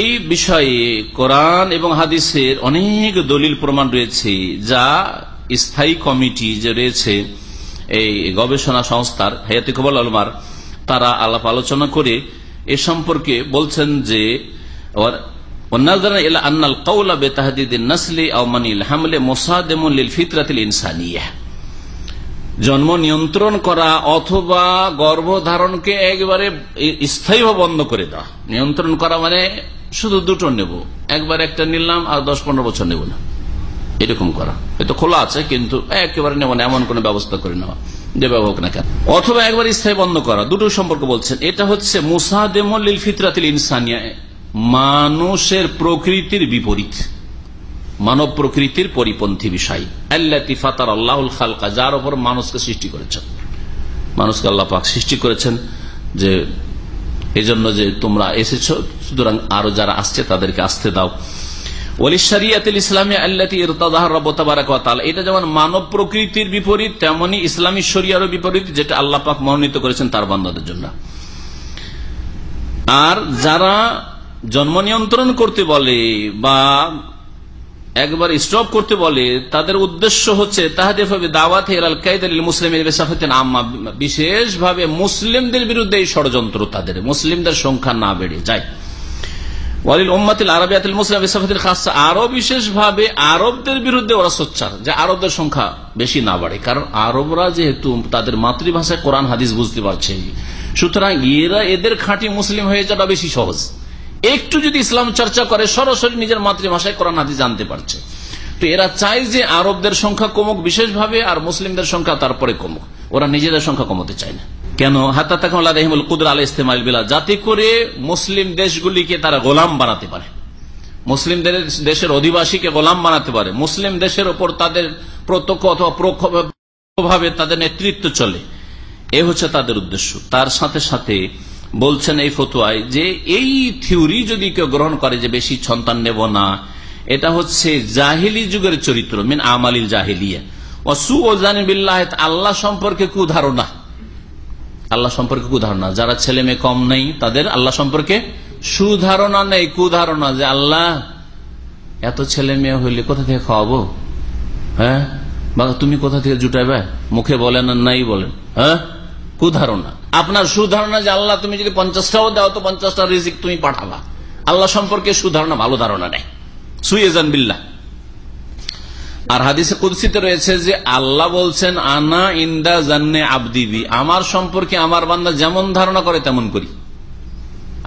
[SPEAKER 2] এই বিষয়ে কোরআন এবং হাদিসের অনেক দলিল প্রমাণ রয়েছে, যা স্থায়ী কমিটি যে রয়েছে এই গবেষণা সংস্থার হায়াতি কবল আলমার, তারা আলাপ আলোচনা করে এ সম্পর্কে বলছেন যে জন্ম নিয়ন্ত্রণ করা অথবা গর্ভধারণকে একবারে স্থায়ীভাবে বন্ধ করে দেওয়া। নিয়ন্ত্রণ করা মানে শুধু দুটো নেব। একবার একটা নিলাম আর দশ পনেরো বছর নেব না। এরকম করা। হয়তো খোলা আছে, কিন্তু একেবারে নেব না, এমন কোন ব্যবস্থা করে নেওয়া, যে ব্যবহার না কেন। অথবা একবার স্থায়ী বন্ধ করা, দুটো সম্পর্ক বলছেন। এটা হচ্ছে মুসাদেমল ফিতরাতিল ইনসানিয়া। মানুষের প্রকৃতির বিপরীত, মানব প্রকৃতির পরিপন্থী বিষয়। আল্লাতি ফাতার আল্লাহুল খালকা, যার ওপর মানুষকে সৃষ্টি করেছেন। মানুষকে আল্লাহ সৃষ্টি করেছেন যে এই জন্য যে তোমরা এসেছ, সুতরাং আরও যারা আসছে তাদেরকে আসতে দাও। বিপরীত, তেমনি ইসলামী শরিয়ারও বিপরীত, যেটা আল্লাহ পাক মনোনীত করেছেন তার জন্য। আর যারা জন্ম নিয়ন্ত্রণ করতে বলে বা একবার স্টপ করতে বলে, তাদের উদ্দেশ্য হচ্ছে দাওয়াত বিশেষভাবে মুসলিমদের বিরুদ্ধে এই ষড়যন্ত্র তাদের। মুসলিমদের সংখ্যা না বেড়ে যায়। আরও বিশেষভাবে আরবদের বিরুদ্ধে ওরা সোচ্চার, যে আরবদের সংখ্যা বেশি না বাড়ে। কারণ আরবরা যেহেতু তাদের মাতৃভাষায় কোরআন, হাদিস বুঝতে পারছে। সুতরাং এরা এদের খাঁটি মুসলিম হয়ে যাওয়া বেশি সহজ। একটু যদি ইসলাম চর্চা করে, সরাসরি নিজের মাতৃভাষায় কোরআন, হাদিস জানতে পারছে। তো এরা চায় যে আরবদের সংখ্যা কমুক বিশেষভাবে, আর মুসলিমদের সংখ্যা তারপরে কমুক। ওরা নিজেদের সংখ্যা কমাতে চায় না। কেন? হাতাতাকুল কুদর আল ইস্তেমাল বিলা যাতে করে মুসলিম দেশগুলিকে তারা গোলাম বানাতে পারে। মুসলিম দেশের অধিবাসীকে গোলাম বানাতে পারে। মুসলিম দেশের ওপর তাদের প্রত্যক্ষ অথবা প্রভাবে তাদের নেতৃত্ব চলে। এ হচ্ছে তাদের উদ্দেশ্য। তার সাথে সাথে বলছেন এই ফতুয়ায় যে এই থিওরি যদি কেউ গ্রহণ করে যে বেশি সন্তান নেব না, এটা হচ্ছে জাহিলি যুগের চরিত্র, মিন আমালিল জাহিলিয়া। অসু ও জানিবিল্লাহ আল্লাহ সম্পর্কে কুধারণা আল্লাহ সম্পর্কে কুধারণা যারা ছেলে মেয়ে কম নেই, তাদের আল্লাহ সম্পর্কে সুধারণা নেই, কুধারণা যে আল্লাহ, এত ছেলে মেয়ে হইলে কোথা থেকে খাওয়াবো? হ্যাঁ? বা তুমি কোথা থেকে জুটাবে মুখে বলেন আর নাই বলেন। হ্যাঁ? কুধারণা। আপনার সুধারণা যে আল্লাহ, তুমি যদি পঞ্চাশটাও দাও, তো পঞ্চাশটা রিজিক তুমি পাঠাবা। আল্লাহ সম্পর্কে সুধারণা, ভালো ধারণা নেই। সুইজান বিল্লাহ। আর হাদিসে কুদসিতে রয়েছে যে, আল্লাহ বলছেন, আনা ইন্দা জান্নে আবদিবি আমার সম্পর্কে আমার বান্দা যেমন ধারণা করে, তেমন করি।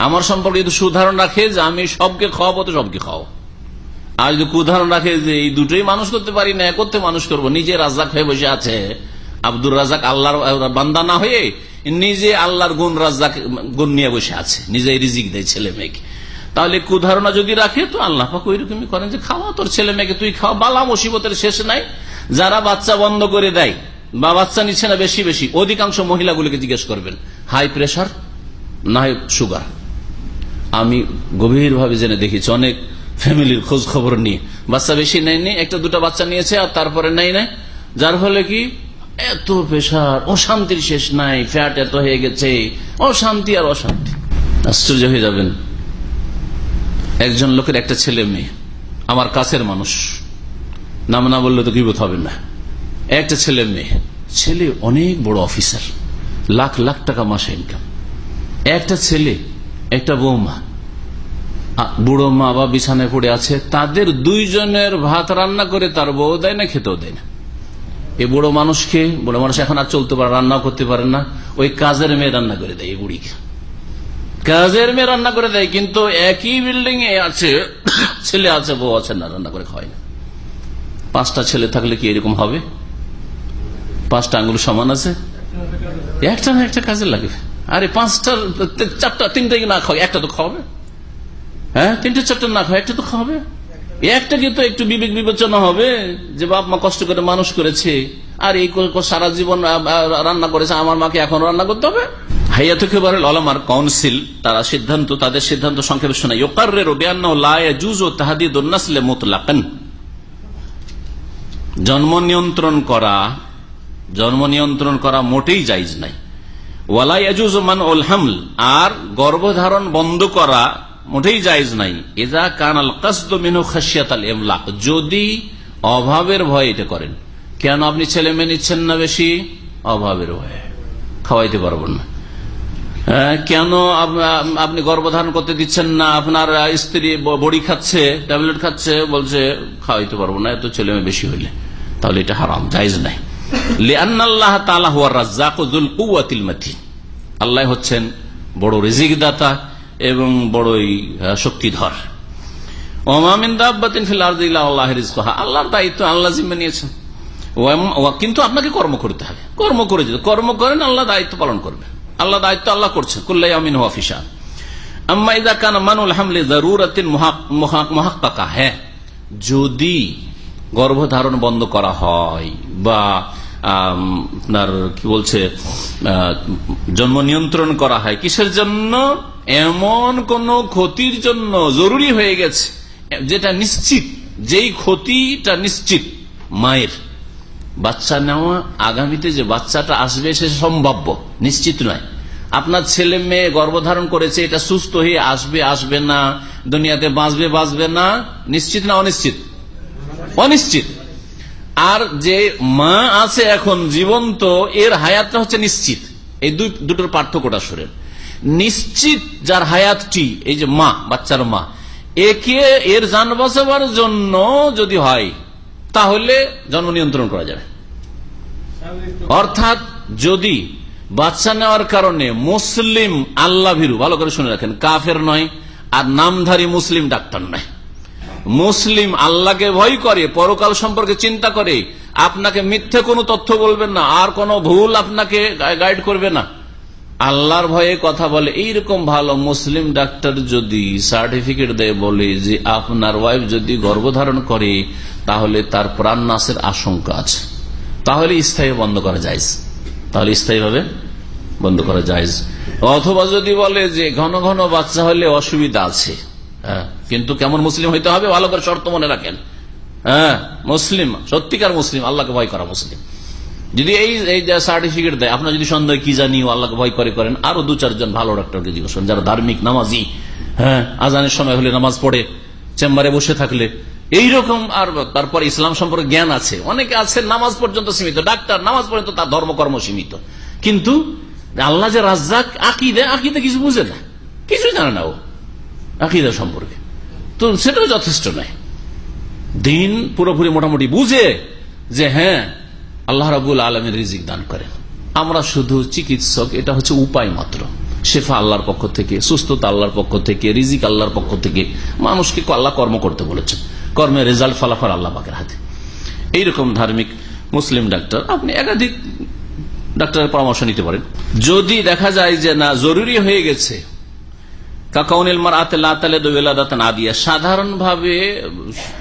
[SPEAKER 2] আমার সম্পর্কে যদি সুধারণ রাখে যে, আমি সবকে খাওয়াবো, তো সবকে খাওয়াবো আর যদি কুধারণ রাখে যে, এই দুটোই মানুষ করতে পারি না করতে মানুষ করব। নিজে রাজাক হয়ে বসে আছে, আব্দুর রাজাক আল্লাহর বান্দা না হয়ে নিজে আল্লাহর গুণ রাজাক গুণ নিয়ে বসে আছে। নিজে রিজিক দেয় ছেলে মেয়েকে। তাহলে কুধারণা যদি রাখে, তো আল্লাহ পাক ওই রকমই করেন যে খাওয়া তোর ছেলে মেয়েকে তুই খাওয়া। বালা মুসিবতের শেষ নাই। যারা বাচ্চা বন্ধ করে দেয়, বা বাচ্চা নিচ্ছে না বেশি বেশি, অধিকাংশ মহিলাগুলিকে জিজ্ঞেস করবেন হাই প্রেশার না সুগার আমি গভীরভাবে জেনে দেখেছি অনেক ফ্যামিলির খোঁজ খবর নিয়ে। বাচ্চা বেশি নেয়নি, একটা দুটো বাচ্চা নিয়েছে আর তারপরে নেই। না যার ফলে কি? এত প্রেশার অশান্তির শেষ নাই ফ্যাট এত হয়ে গেছে, অশান্তি আর অশান্তি। আশ্চর্য হয়ে যাবেন। একজন লোকের একটা ছেলে মেয়ে, আমার কাছের মানুষ। নাম না বললে তো কিবোধ হবে না। একটা ছেলে মেয়ে, ছেলে অনেক বড় অফিসার, লাখ লাখ টাকা মাসে ইনকাম একটা ছেলে, একটা বৌমা। বুড়ো মা বা বিছানায় পড়ে আছে, তাদের দুইজনের ভাত রান্না করে তার বউ দেয় না, খেতেও দেয় না। এই বুড়ো মানুষকে, বুড়ো মানুষ এখন আর চলতে পারে, রান্নাও করতে পারে না, ওই কাজের মেয়ে রান্না করে দেয় এই বুড়িকে। কাজের মেয়ে রান্না করে দেয়, কিন্তু একই বিল্ডিং এ আছে, ছেলে আছে, বউ আছে, না রান্না করে খাওয়ায় না। পাঁচটা ছেলে থাকলে কি এরকম হবে? পাঁচটা আঙ্গুল সমান আছে? একটা না একটা কাজে লাগে। আরে পাঁচটা, চারটা, তিনটা না খাওয়া একটা তো খাওয়াবে। হ্যাঁ তিনটে চারটে না খাওয়া একটা তো খাওয়াবে। একটা কিন্তু একটু বিবেক বিবেচনা হবে, যে বাপ মা কষ্ট করে মানুষ করেছে, আর এই সারা জীবন রান্না করেছে, আমার মাকে এখন রান্না করতে হবে? হাইয়া থেকে আলমার কাউন্সিল, তারা সিদ্ধান্ত, তাদের সিদ্ধান্ত সংক্ষেপে শোনায়। ইকারের জুজ ও তাহাদি দন্নাসলে মোতলাকান। জন্ম নিয়ন্ত্রণ করা, জন্ম নিয়ন্ত্রণ করা মোটেই জায়জ নাই। ওয়ালাইজুজ মান ওল আর গর্ভধারণ বন্ধ করা মোটেই জায়জ নাই। এজা কানাল কাসদ মিনু খাসিয়াত আল এমলাক যদি অভাবের ভয় এটা করেন। কেন আপনি ছেলে মেয়ে নিচ্ছেন না বেশি? অভাবের ভয়ে। খাওয়াইতে পারবেন না। কেন আপনি গর্ভধারণ করতে দিচ্ছেন না? আপনার স্ত্রী বড়ি খাচ্ছে, ট্যাবলেট খাচ্ছে, বলছে, খাওয়াইতে পারব না, এত ছেলে মেয়ে বেশি হইলে। তাহলে এটা হারাম, জায়জ নাই। আল্লাহ হচ্ছেন বড় রিজিক দাতা এবং বড়ই শক্তিধর। আল্লাহর দায়িত্ব আল্লাহ জিম্মে নিয়েছেন। কিন্তু আপনাকে কর্ম করতে হবে। কর্ম করে যদি কর্ম করেন, আল্লাহ দায়িত্ব পালন করবে। আল্লাহ দায়িত্ব আল্লাহ করছেন কুল্লাই আমিন হাফিসা আম্মা ইদা কান মানুল হামলে জরুরাতিন হ্যাঁ যদি গর্ভধারণ বন্ধ করা হয় বা আপনার কি বলছে জন্ম নিয়ন্ত্রণ করা হয়, কিসের জন্য? এমন কোন ক্ষতির জন্য জরুরি হয়ে গেছে, যেটা নিশ্চিত, যেই ক্ষতিটা নিশ্চিত, মায়ের। বাচ্চা নেওয়া, আগামীতে যে বাচ্চাটা আসবে সে সম্ভাব্য, নিশ্চিত নয়। আপনার ছেলে মেয়ে গর্ভধারণ করেছে, এটা সুস্থ হয়ে আসবে আসবে না, দুনিয়াতে বাঁচবে বাঁচবে না, নিশ্চিত না অনিশ্চিত? অনিশ্চিত। আর যে মা আছে এখন জীবন্ত, এর হায়াতটা হচ্ছে নিশ্চিত। এই দুটোর পার্থক্যটা শুনেন। নিশ্চিত যার হায়াতটি, এই যে মা, বাচ্চার মা, একে এর যান বাঁচাবার জন্য যদি হয় তাহলে জন্ম নিয়ন্ত্রণ করা যাবে। অর্থাৎ যদি বাচ্চা নেওয়ার কারণে মুসলিম আল্লাহ ভীরু, ভালো করে শুনে রাখেন, কাফের নয় আর নামধারী মুসলিম ডাক্তার নয়। মুসলিম আল্লাহকে ভয় করে, পরকাল সম্পর্কে চিন্তা করে, আপনাকে মিথ্যে কোনো তথ্য বলবেন না, আর কোনো ভুল আপনাকে গাইড করবে না। আল্লাহর ভয়ে কথা বলে, এইরকম ভালো মুসলিম ডাক্তার যদি সার্টিফিকেট দেয় বলে যে আপনার ওয়াইফ যদি গর্ভধারণ করে, তাহলে তার প্রাণ নাশের আশঙ্কা আছে। তাহলে স্থায়ী বন্ধ করা যায় তাহলে স্থায়ী ভাবে বন্ধ করা যায় অথবা যদি বলে যে ঘন ঘন বাচ্চা হলে অসুবিধা আছে হ্যাঁ কিন্তু কেমন মুসলিম হইতে হবে? ভালো করে শর্ত মনে রাখেন। হ্যাঁ মুসলিম, সত্যিকার মুসলিম, আল্লাহকে ভয় করা মুসলিম। যদি এই সার্টিফিকেট দেয়, আপনার যদি সন্দেহ কি জানি আল্লাহকে ভয় করে করেন, আরও দু চারজন ভালো ডাক্তারকে জিজ্ঞেস করেন, যারা ধার্মিক, নামাজি হ্যাঁ আজানের সময় হলে নামাজ পড়ে, চেম্বারে বসে থাকলে, এইরকম আর তারপর ইসলাম সম্পর্কে জ্ঞান আছে, অনেকে আছে নামাজ পর্যন্ত সীমিত, ডাক্তার, নামাজ পর্যন্ত তার ধর্মকর্ম সীমিত, কিন্তু আল্লাহ যে রাজ্জাক আকিদে আকিদে কিছু বুঝে না, কিছু জানে না ও, আকিদা সম্পর্কে, তো সেটাও যথেষ্ট নয়। দিন পুরোপুরি মোটামুটি বুঝে যে হ্যাঁ আল্লাহ রাবুল আলমের রিজিক দান করেন। আমরা শুধু চিকিৎসক, এটা হচ্ছে উপায় মাত্র। শেফা আল্লাহর পক্ষ থেকে, সুস্থতা আল্লাহর পক্ষ থেকে, রিজিক আল্লাহর পক্ষ থেকে, মানুষকে আল্লাহ কর্ম করতে বলেছেন। কর্মের রেজাল্ট, ফলাফল আল্লাহ পাকের হাতে। এইরকম ধার্মিক মুসলিম ডাক্তার, আপনি একাধিক ডাক্তারের পরামর্শ নিতে পারেন। যদি দেখা যায় যে না, জরুরি হয়ে গেছে, কাকাউনিল মার সাধারণভাবে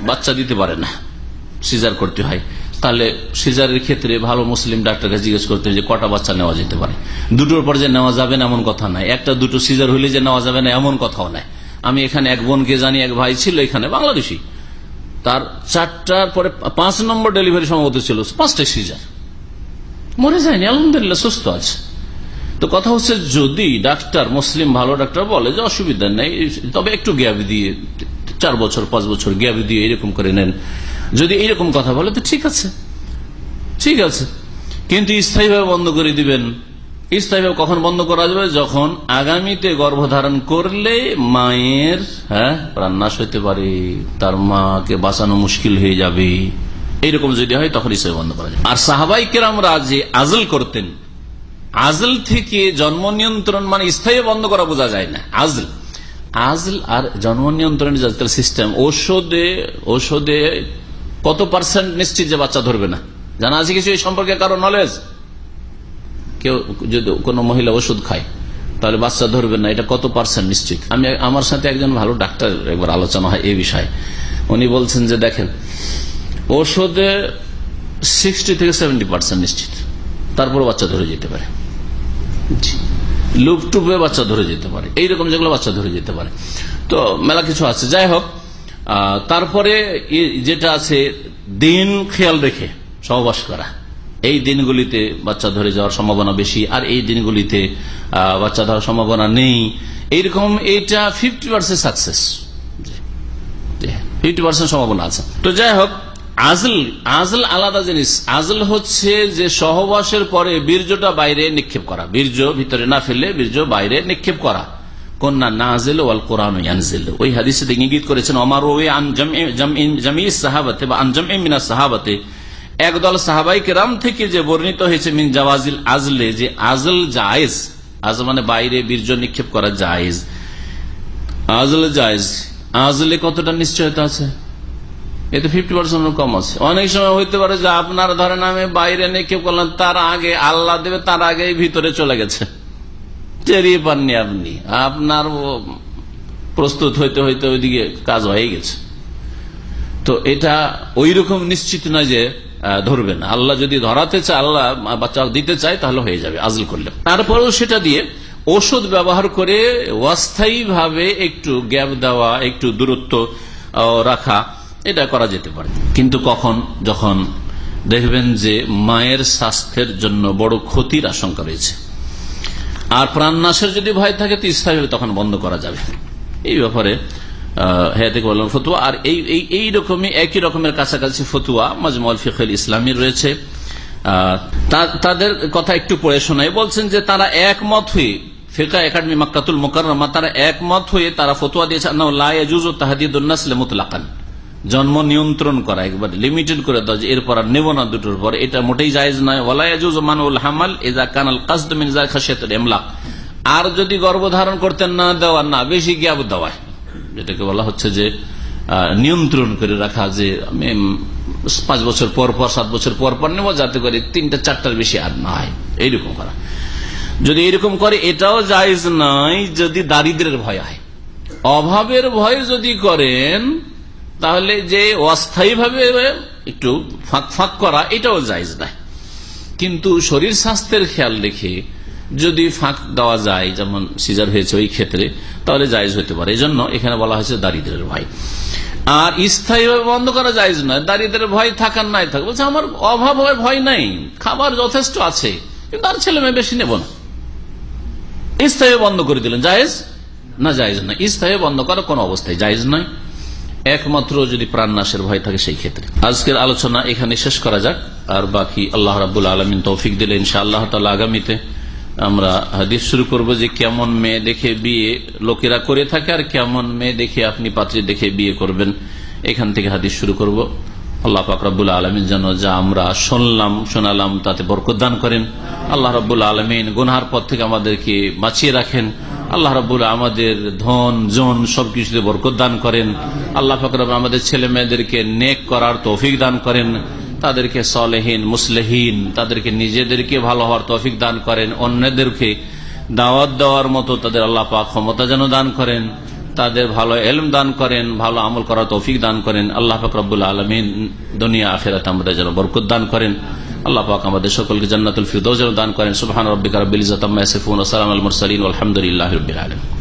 [SPEAKER 2] বাচ্চা দিতে পারে না, সিজার করতে হয়। তাহলে সিজারের ক্ষেত্রে ভালো মুসলিম ডাক্তারকে জিজ্ঞেস করতে যে কটা বাচ্চা নেওয়া যেতে পারে। দুটোর পর যে নেওয়া যাবে না এমন কথা নাই। একটা দুটো সিজার হইলে যে নেওয়া যাবে না এমন কথাও নাই। আমি এখানে এক বোনকে জানি, এক ভাই ছিল এখানে বাংলাদেশি। তার চারটার পরে পাঁচ নম্বর ডেলিভারি সম্ভবত ছিল, পাঁচটা সিজার। মরে যায়নি, আলহামদুলিল্লাহ সুস্থ আছে। তো কথা হচ্ছে যদি ডাক্তার, মুসলিম ভালো ডাক্তার বলে যে অসুবিধা নেই, তবে একটু গ্যাপ দিয়ে, চার বছর, পাঁচ বছর গ্যাপ দিয়ে এরকম করে নেন। যদি এইরকম কথা বলে, তো ঠিক আছে। ঠিক আছে। কিন্তু স্থায়ীভাবে বন্ধ করে দিবেন। স্থায়ীভাবে কখন বন্ধ করা যাবে? যখন আগামীতে গর্ভধারণ করলে মায়ের হ্যাঁ প্রাণনাশ হইতে পারে। তার মাকে বাঁচানো মুশকিল হয়ে যাবে। এইরকম যদি হয়, তখন স্থায়ী বন্ধ করা যাবে। আর সাহাবাই কেরামরা যে আজল করতেন, আজল থেকে জন্ম নিয়ন্ত্রণ মানে স্থায়ী বন্ধ করা বোঝা যায় না। আজল। আজল আর জন্ম নিয়ন্ত্রণ সিস্টেম ঔষধে ঔষধে কত পার্সেন্ট নিশ্চিত যে বাচ্চা ধরবে না? জানা আছে কিছু এই সম্পর্কে কারও নলেজ কেউ যদি কোনো মহিলা ওষুধ খায় তাহলে বাচ্চা ধরবে না এটা কত পার্সেন্ট নিশ্চিত? আমি আমার সাথে একজন ভালো ডাক্তার একবার আলোচনা হয় এই বিষয়ে। উনি বলছেন যে দেখেন ওষুধে সিক্সটি থেকে সেভেন্টি পার্সেন্ট নিশ্চিত। তারপর বাচ্চা ধরে যেতে পারে। লুপ টুপে বাচ্চা ধরে যেতে পারে। এইরকম যেগুলো বাচ্চা ধরে যেতে পারে। তো মেলা কিছু আছে। যাই হোক তারপরে যেটা আছে, দিন খেয়াল রেখে সহবাস করা। এই দিনগুলিতে বাচ্চা ধরে যাওয়ার সম্ভাবনা বেশি, আর এই দিনগুলিতে বাচ্চা ধরার সম্ভাবনা নেই। এইরকম এইটা fifty percent success fifty percent সম্ভাবনা আছে। তো যাই হোক, আজল আজল আলাদা জিনিস। আজল হচ্ছে যে সহবাসের পরে বীর্যটা বাইরে নিক্ষেপ করা। বীর্য ভিতরে না ফেলে বীর্য বাইরে নিক্ষেপ করা। কন্যা ওয়াল ওই ইঙ্গিত করেছেন অমার সাহাবাতে বা সাহাবাতে। একদল থেকে যে বর্ণিত হয়েছে, মিন জাওয়াজিল আজলে যে আজল জায়েজ, আজ মানে বাইরে বীর্য নিক্ষেপ করা জায়েজ। আজল জায়েজ, আজলে কতটা নিশ্চয়তা আছে? এতে ফিফটি পার্সেন্ট কম আছে। অনেক সময় হইতে পারে যে আপনার ধরেন আমি বাইরে নিক্ষেপ করলাম, তার আগে আল্লাহ দেবে, তার আগে ভিতরে চলে গেছে। চেরিয়ে পাননি আপনি। আপনার প্রস্তুত হইতে হইতে ওইদিকে কাজ হয়ে গেছে। তো এটা ওই রকম নিশ্চিত নয় যে ধরবে না। আল্লাহ যদি ধরাতে চায়, আল্লাহ বাচ্চা দিতে চায়, তাহলে হয়ে যাবে, আজল করলে। তারপরেও সেটা দিয়ে ওষুধ ব্যবহার করে অস্থায়ী ভাবে একটু গ্যাপ দেওয়া, একটু দূরত্ব রাখা, এটা করা যেতে পারে। কিন্তু কখন? যখন দেখবেন যে মায়ের স্বাস্থ্যের জন্য বড় ক্ষতির আশঙ্কা রয়েছে। আর প্রাণনাশের যদি ভয় থাকে তো স্থায়ীভাবে তখন বন্ধ করা যাবে। এই ব্যাপারে ফতুয়া। আর এই এই রকমই, একই রকমের কাছাকাছি ফতুয়া মাজমল ফিখল ইসলামী রয়েছে। তাদের কথা একটু পড়ে শোনাই। বলছেন যে তারা একমত হয়ে, ফিকা একাডেমি মাক্কাতুল মোকাররমা, তারা একমত হয়ে তারা ফতুয়া দিয়েছে তাহাদিদুল্নাসলে মুতলাকান। জন্ম নিয়ন্ত্রণ করা, একবার লিমিটেড করে দাও যে এরপর আর নেব না দুটোর পর। এটা মোটেই জায়জ নয়। ওলায়াজুজ মানুল হামাল এজা কানাল কাসদমিন এমলাক আর যদি গর্ভধারণ করতে না দেওয়া, না, বেশি গ্যাপ দেওয়ায়। যেটাকে বলা হচ্ছে যে নিয়ন্ত্রণ করে রাখা যে, আমি পাঁচ বছর পর পর, সাত বছর পর পর নেব, যাতে করে তিনটা, চারটার বেশি আর না হয়। এইরকম করা। যদি এরকম করে, এটাও জায়জ নয় যদি দারিদ্রের ভয় হয় অভাবের ভয় যদি করেন তাহলে যে অস্থায়ীভাবে একটু ফাঁক ফাঁক করা, এটাও জায়জ নাই। কিন্তু শরীর স্বাস্থ্যের খেয়াল রেখে যদি ফাঁক দেওয়া যায়, যেমন সিজার হয়েছে ওই ক্ষেত্রে, তাহলে জায়জ হতে পারে। এই জন্য এখানে বলা হয়েছে দারিদ্রের ভয়। আর স্থায়ী বন্ধ করা যায় নয়। দারিদ্রের ভয় থাকার নাই থাকে বলছে, আমার অভাব হয়, ভয় নাই। খাবার যথেষ্ট আছে, কিন্তু আর ছেলে মেয়ে বেশি নেব না। স্থায়ী বন্ধ করে দিলেন। জায়েজ না জায়েজ না স্থায়ী বন্ধ করা কোন অবস্থায় জায়েজ নয়। একমাত্র যদি প্রাণ নাশের ভয় থাকে সেই ক্ষেত্রে। আজকের আলোচনা এখানে শেষ করা যাক, আর বাকি আল্লাহ রাবুল আলমিন তৌফিক দিলে ইনশা আল্লাহ তালা আগামীতে আমরা হাদিস শুরু করব যে কেমন মেয়ে দেখে বিয়ে লোকেরা করে থাকে আর কেমন মেয়ে দেখে আপনি পাত্রী দেখে বিয়ে করবেন। এখান থেকে হাদিস শুরু করব। আল্লাহ ফাকরাবুল আলমিন যেন যা আমরা শুনলাম, শোনালাম, তাতে বরকত দান করেন। আল্লাহ রবুল্লা আলমিন গুনহার পথ থেকে আমাদেরকে বাঁচিয়ে রাখেন। আল্লাহ রবুল্লা আমাদের ধন, জন সবকিছুতে বরকত দান করেন। আল্লাহ ফাকরাব আমাদের ছেলে মেয়েদেরকে নেক করার তৌফিক দান করেন। তাদেরকে সলেহীন, মুসলেহীন, তাদেরকে নিজেদেরকে ভালো হওয়ার তৌফিক দান করেন। অন্যদেরকে দাওয়াত দেওয়ার মতো তাদের আল্লাহ পাক ক্ষমতা যেন দান করেন। তাদের ভালো এলম দান করেন, ভালো আমল করার তৌফিক দান করেন। আল্লাহ পাক আলমিন দুনিয়া, আখেরাত আমাদের যেন বরকত দান করেন। আল্লাহ পাক আমাদের সকলকে জান্নাতুল ফিরদৌস দান করেন। সুবহান রব্বিকা রব্বিল ইজ্জাতি আম্মা ইয়াসিফুন ওয়া সালামুল মুরসালিন ওয়া আলহামদুলিল্লাহি রাব্বিল আলামিন।